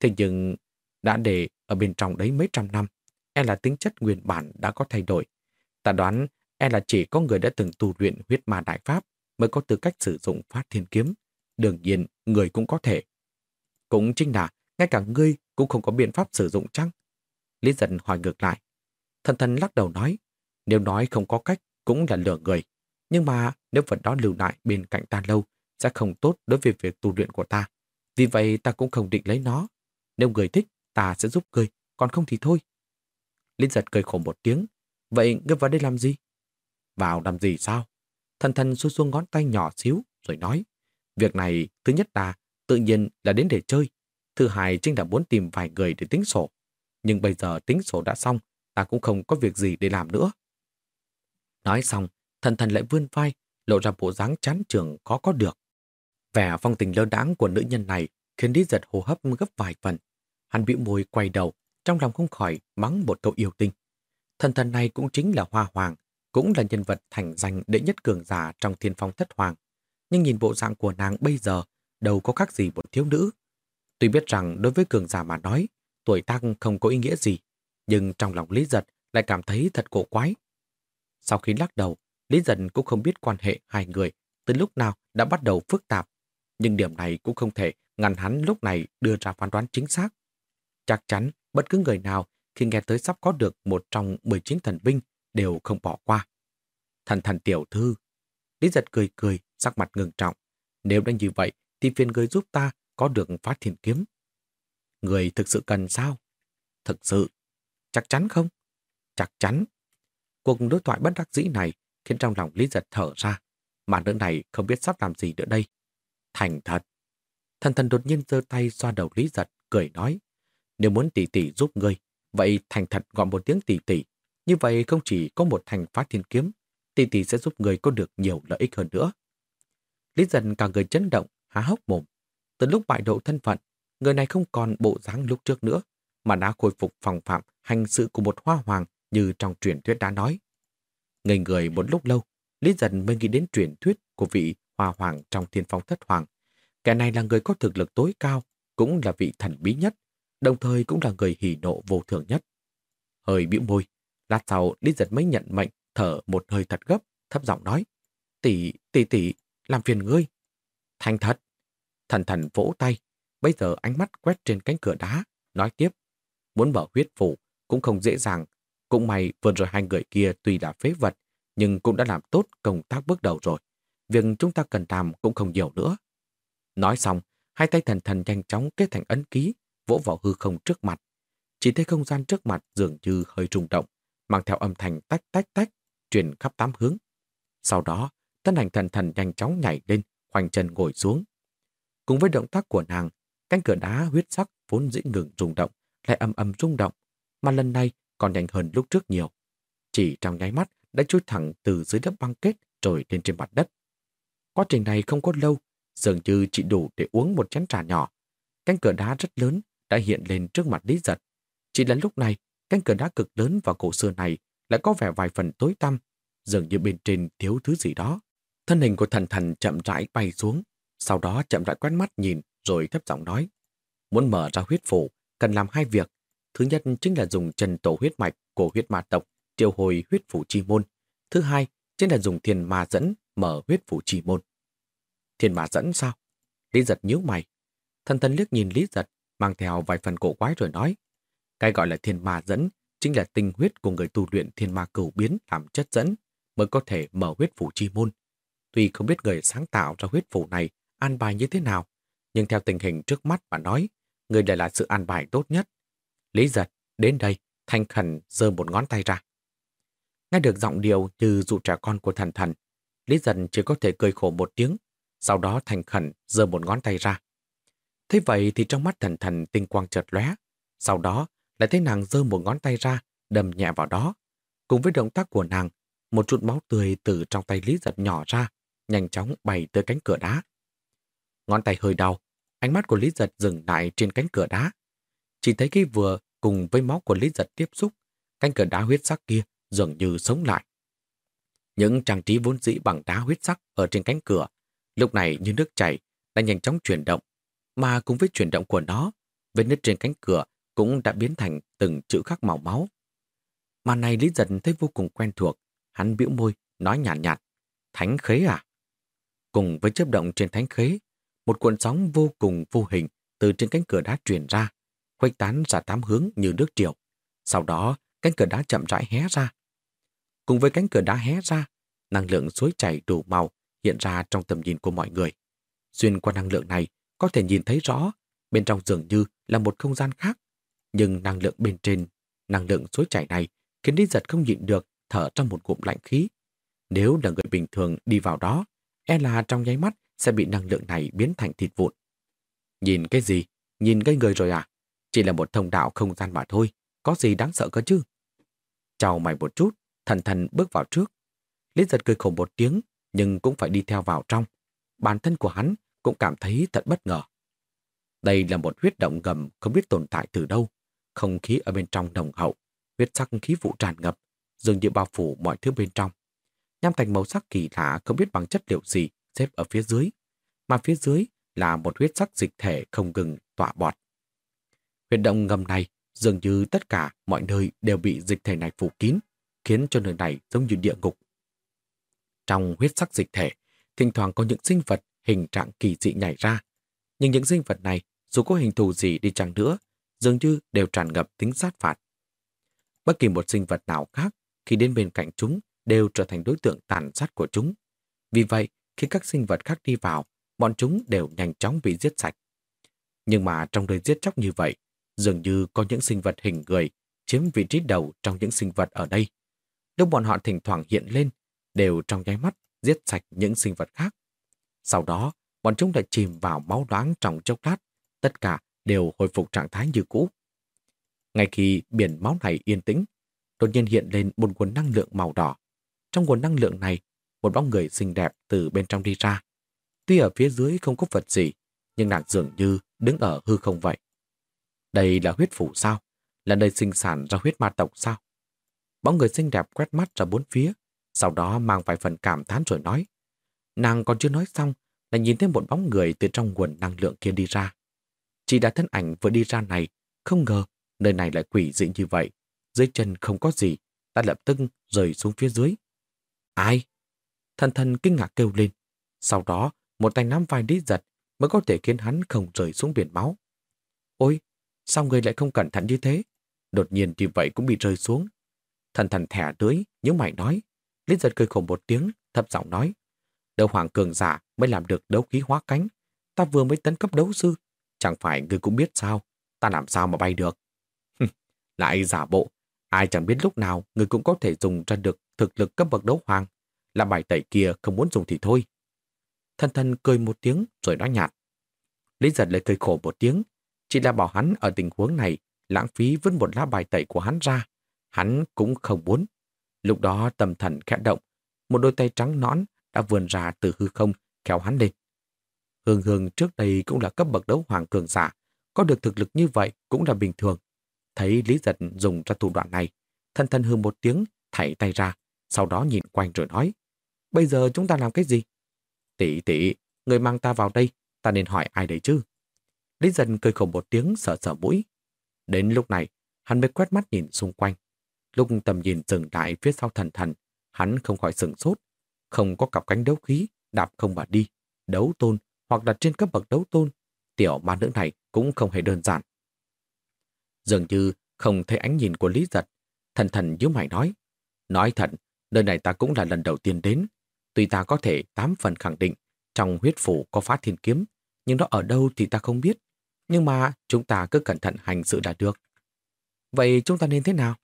thế nhưng đã để ở bên trong đấy mấy trăm năm, e là tính chất nguyên bản đã có thay đổi. Ta đoán e là chỉ có người đã từng tu luyện huyết ma đại pháp mới có tư cách sử dụng phát thiên kiếm. Đương nhiên, người cũng có thể. Cũng chính là, ngay cả ngươi cũng không có biện pháp sử dụng chăng? Lý giận hỏi ngược lại. Thần thần lắc đầu nói, nếu nói không có cách cũng là lừa người. Nhưng mà nếu vật đó lưu lại bên cạnh ta lâu, sẽ không tốt đối với việc tu luyện của ta. Vì vậy ta cũng không định lấy nó. Nếu người thích, ta sẽ giúp ngươi, còn không thì thôi. Linh giật cười khổ một tiếng. Vậy ngươi vào đây làm gì? Vào làm gì sao? Thần thần xua xuống ngón tay nhỏ xíu, rồi nói. Việc này, thứ nhất là, tự nhiên là đến để chơi. Thứ hai chính là muốn tìm vài người để tính sổ. Nhưng bây giờ tính sổ đã xong, ta cũng không có việc gì để làm nữa. Nói xong, thần thần lại vươn vai, lộ ra bộ dáng chán trường có có được. Vẻ phong tình lơ đáng của nữ nhân này khiến Lý giật hô hấp gấp vài phần. Hắn bĩu môi quay đầu, trong lòng không khỏi mắng một câu yêu tinh. Thần thần này cũng chính là Hoa Hoàng, cũng là nhân vật thành danh đệ nhất cường giả trong thiên phong thất hoàng. Nhưng nhìn bộ dạng của nàng bây giờ, đâu có khác gì một thiếu nữ. Tuy biết rằng đối với cường giả mà nói, tuổi tác không có ý nghĩa gì, nhưng trong lòng Lý Giật lại cảm thấy thật cổ quái. Sau khi lắc đầu, Lý Giật cũng không biết quan hệ hai người từ lúc nào đã bắt đầu phức tạp. Nhưng điểm này cũng không thể ngăn hắn lúc này đưa ra phán đoán chính xác. Chắc chắn bất cứ người nào khi nghe tới sắp có được một trong 19 thần binh đều không bỏ qua. Thần thần tiểu thư. Lý giật cười cười, sắc mặt ngừng trọng. Nếu đã như vậy, thì phiền người giúp ta có được phát thiền kiếm. Người thực sự cần sao? Thực sự. Chắc chắn không? Chắc chắn. Cuộc đối thoại bất đắc dĩ này khiến trong lòng Lý giật thở ra. Mà nữ này không biết sắp làm gì nữa đây. Thành thật. Thần thần đột nhiên giơ tay xoa đầu Lý giật, cười nói. Nếu muốn tỷ tỷ giúp ngươi, vậy thành thật gọi một tiếng tỷ tỷ. Như vậy không chỉ có một thành phát thiên kiếm, tỷ tỷ sẽ giúp người có được nhiều lợi ích hơn nữa. Lý dần cả người chấn động, há hốc mồm. Từ lúc bại độ thân phận, người này không còn bộ dáng lúc trước nữa, mà đã khôi phục phòng phạm hành sự của một hoa hoàng như trong truyền thuyết đã nói. Ngây người một lúc lâu, Lý dần mới nghĩ đến truyền thuyết của vị hoa hoàng trong thiên phong thất hoàng. Kẻ này là người có thực lực tối cao, cũng là vị thần bí nhất, đồng thời cũng là người hỉ nộ vô thường nhất. Hơi bĩu môi, lát sau Lý giật mới nhận mệnh, thở một hơi thật gấp, thấp giọng nói. Tỷ, tỷ tỷ, làm phiền ngươi. Thành thật. Thần thần vỗ tay, bây giờ ánh mắt quét trên cánh cửa đá, nói tiếp. Muốn mở huyết phủ cũng không dễ dàng. Cũng may vừa rồi hai người kia tuy đã phế vật, nhưng cũng đã làm tốt công tác bước đầu rồi. Việc chúng ta cần làm cũng không nhiều nữa. Nói xong, hai tay thần thần nhanh chóng kết thành ấn ký, vỗ vào hư không trước mặt. chỉ thấy không gian trước mặt dường như hơi rung động, mang theo âm thanh tách tách tách, truyền khắp tám hướng. Sau đó, thân hành thần thần nhanh chóng nhảy lên, khoanh chân ngồi xuống. Cùng với động tác của nàng, cánh cửa đá huyết sắc vốn dĩ ngừng rung động, lại âm âm rung động, mà lần này còn nhanh hơn lúc trước nhiều. Chỉ trong nháy mắt đã chui thẳng từ dưới lớp băng kết rồi lên trên mặt đất. Quá trình này không có lâu, dường như chỉ đủ để uống một chén trà nhỏ. Cánh cửa đá rất lớn đã hiện lên trước mặt Lý Giật. Chỉ là lúc này, cánh cửa đá cực lớn và cổ xưa này lại có vẻ vài phần tối tăm, dường như bên trên thiếu thứ gì đó. Thân hình của thần thần chậm rãi bay xuống, sau đó chậm rãi quét mắt nhìn rồi thấp giọng nói. Muốn mở ra huyết phủ, cần làm hai việc. Thứ nhất chính là dùng chân tổ huyết mạch của huyết ma tộc triệu hồi huyết phủ chi môn. Thứ hai chính là dùng thiên ma dẫn mở huyết phủ trì môn. Thiên ma dẫn sao? Lý giật nhíu mày. Thần thần liếc nhìn Lý giật, mang theo vài phần cổ quái rồi nói. Cái gọi là thiên ma dẫn chính là tinh huyết của người tu luyện thiên ma cửu biến làm chất dẫn mới có thể mở huyết phủ chi môn. Tuy không biết người sáng tạo ra huyết phủ này an bài như thế nào, nhưng theo tình hình trước mắt mà nói, người lại là sự an bài tốt nhất. Lý giật, đến đây, thanh khẩn giơ một ngón tay ra. Nghe được giọng điệu như dụ trẻ con của thần thần, Lý Dân chỉ có thể cười khổ một tiếng, sau đó thành khẩn giơ một ngón tay ra. Thế vậy thì trong mắt thần thần tinh quang chợt lóe, sau đó lại thấy nàng giơ một ngón tay ra, đầm nhẹ vào đó. Cùng với động tác của nàng, một chút máu tươi từ trong tay Lý giật nhỏ ra, nhanh chóng bay tới cánh cửa đá. Ngón tay hơi đau, ánh mắt của Lý giật dừng lại trên cánh cửa đá. Chỉ thấy khi vừa cùng với máu của Lý giật tiếp xúc, cánh cửa đá huyết sắc kia dường như sống lại. Những trang trí vốn dĩ bằng đá huyết sắc ở trên cánh cửa, lúc này như nước chảy, đã nhanh chóng chuyển động, mà cùng với chuyển động của nó, vết nứt trên cánh cửa cũng đã biến thành từng chữ khắc màu máu. Mà này Lý Giật thấy vô cùng quen thuộc, hắn bĩu môi, nói nhàn nhạt, nhạt, thánh khế à? Cùng với chớp động trên thánh khế, một cuộn sóng vô cùng vô hình từ trên cánh cửa đá truyền ra, khuếch tán ra tám hướng như nước triều. Sau đó, cánh cửa đá chậm rãi hé ra. Cùng với cánh cửa đá hé ra, năng lượng suối chảy đủ màu hiện ra trong tầm nhìn của mọi người. Xuyên qua năng lượng này, có thể nhìn thấy rõ, bên trong dường như là một không gian khác. Nhưng năng lượng bên trên, năng lượng suối chảy này khiến Lý Giật không nhịn được thở trong một cụm lạnh khí. Nếu là người bình thường đi vào đó, e là trong nháy mắt sẽ bị năng lượng này biến thành thịt vụn. Nhìn cái gì? Nhìn cái người rồi à? Chỉ là một thông đạo không gian mà thôi, có gì đáng sợ cơ chứ? Chào mày một chút, thần thần bước vào trước. Lý giật cười khổ một tiếng, nhưng cũng phải đi theo vào trong. Bản thân của hắn cũng cảm thấy thật bất ngờ. Đây là một huyết động ngầm không biết tồn tại từ đâu. Không khí ở bên trong nồng hậu, huyết sắc khí vụ tràn ngập, dường như bao phủ mọi thứ bên trong. Nham thành màu sắc kỳ lạ không biết bằng chất liệu gì xếp ở phía dưới, mà phía dưới là một huyết sắc dịch thể không ngừng tỏa bọt. Huyết động ngầm này dường như tất cả mọi nơi đều bị dịch thể này phủ kín, khiến cho nơi này giống như địa ngục. Trong huyết sắc dịch thể, thỉnh thoảng có những sinh vật hình trạng kỳ dị nhảy ra. Nhưng những sinh vật này, dù có hình thù gì đi chăng nữa, dường như đều tràn ngập tính sát phạt. Bất kỳ một sinh vật nào khác, khi đến bên cạnh chúng, đều trở thành đối tượng tàn sát của chúng. Vì vậy, khi các sinh vật khác đi vào, bọn chúng đều nhanh chóng bị giết sạch. Nhưng mà trong đời giết chóc như vậy, dường như có những sinh vật hình người chiếm vị trí đầu trong những sinh vật ở đây. Lúc bọn họ thỉnh thoảng hiện lên, đều trong nháy mắt giết sạch những sinh vật khác. Sau đó, bọn chúng lại chìm vào máu đoáng trong chốc lát, tất cả đều hồi phục trạng thái như cũ. Ngay khi biển máu này yên tĩnh, đột nhiên hiện lên một nguồn năng lượng màu đỏ. Trong nguồn năng lượng này, một bóng người xinh đẹp từ bên trong đi ra. Tuy ở phía dưới không có vật gì, nhưng nàng dường như đứng ở hư không vậy. Đây là huyết phủ sao? Là nơi sinh sản ra huyết ma tộc sao? Bóng người xinh đẹp quét mắt ra bốn phía, sau đó mang vài phần cảm thán rồi nói. Nàng còn chưa nói xong, là nhìn thấy một bóng người từ trong nguồn năng lượng kia đi ra. Chỉ đã thân ảnh vừa đi ra này, không ngờ nơi này lại quỷ dị như vậy. Dưới chân không có gì, ta lập tức rời xuống phía dưới. Ai? Thần thần kinh ngạc kêu lên. Sau đó, một tay nắm vai đi giật mới có thể khiến hắn không rời xuống biển máu. Ôi, sao người lại không cẩn thận như thế? Đột nhiên như vậy cũng bị rơi xuống. Thần thần thẻ tưới những mày nói. Lý giật cười khổ một tiếng, thấp giọng nói. Đấu hoàng cường giả mới làm được đấu khí hóa cánh. Ta vừa mới tấn cấp đấu sư. Chẳng phải người cũng biết sao. Ta làm sao mà bay được. Lại giả bộ, ai chẳng biết lúc nào người cũng có thể dùng ra được thực lực cấp bậc đấu hoàng. Là bài tẩy kia không muốn dùng thì thôi. Thân thân cười một tiếng rồi nói nhạt. Lý giật lại cười khổ một tiếng. Chỉ là bảo hắn ở tình huống này lãng phí vứt một lá bài tẩy của hắn ra. Hắn cũng không muốn. Lúc đó tâm thần khẽ động. Một đôi tay trắng nõn đã vươn ra từ hư không kéo hắn lên. Hương Hương trước đây cũng là cấp bậc đấu hoàng cường giả. Có được thực lực như vậy cũng là bình thường. Thấy Lý Giật dùng ra thủ đoạn này, thân thân hư một tiếng, thảy tay ra, sau đó nhìn quanh rồi nói, bây giờ chúng ta làm cái gì? Tỷ tỷ, người mang ta vào đây, ta nên hỏi ai đấy chứ? Lý Dân cười khổ một tiếng sợ sợ mũi. Đến lúc này, hắn mới quét mắt nhìn xung quanh. Lúc tầm nhìn dừng lại phía sau thần thần, hắn không khỏi sửng sốt. Không có cặp cánh đấu khí, đạp không mà đi. Đấu tôn, hoặc là trên cấp bậc đấu tôn, tiểu ma nữ này cũng không hề đơn giản. Dường như không thấy ánh nhìn của Lý Giật, thần thần nhíu mày nói. Nói thật, nơi này ta cũng là lần đầu tiên đến. Tuy ta có thể tám phần khẳng định trong huyết phủ có phá thiên kiếm, nhưng nó ở đâu thì ta không biết. Nhưng mà chúng ta cứ cẩn thận hành sự đã được. Vậy chúng ta nên thế nào?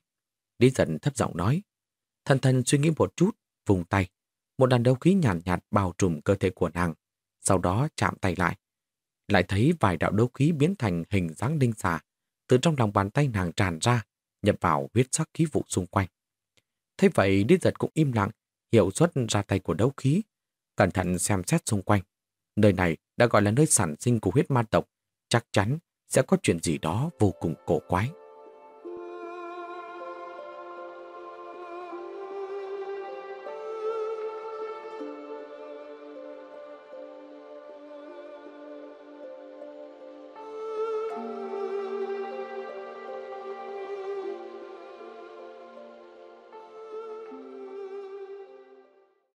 Lý giận thấp giọng nói. Thần thần suy nghĩ một chút, vùng tay. Một đàn đấu khí nhàn nhạt, nhạt bao trùm cơ thể của nàng. Sau đó chạm tay lại. Lại thấy vài đạo đấu khí biến thành hình dáng đinh xà. Từ trong lòng bàn tay nàng tràn ra, nhập vào huyết sắc khí vụ xung quanh. Thế vậy Lý giật cũng im lặng, hiệu suất ra tay của đấu khí. Cẩn thận xem xét xung quanh. Nơi này đã gọi là nơi sản sinh của huyết ma tộc, chắc chắn sẽ có chuyện gì đó vô cùng cổ quái.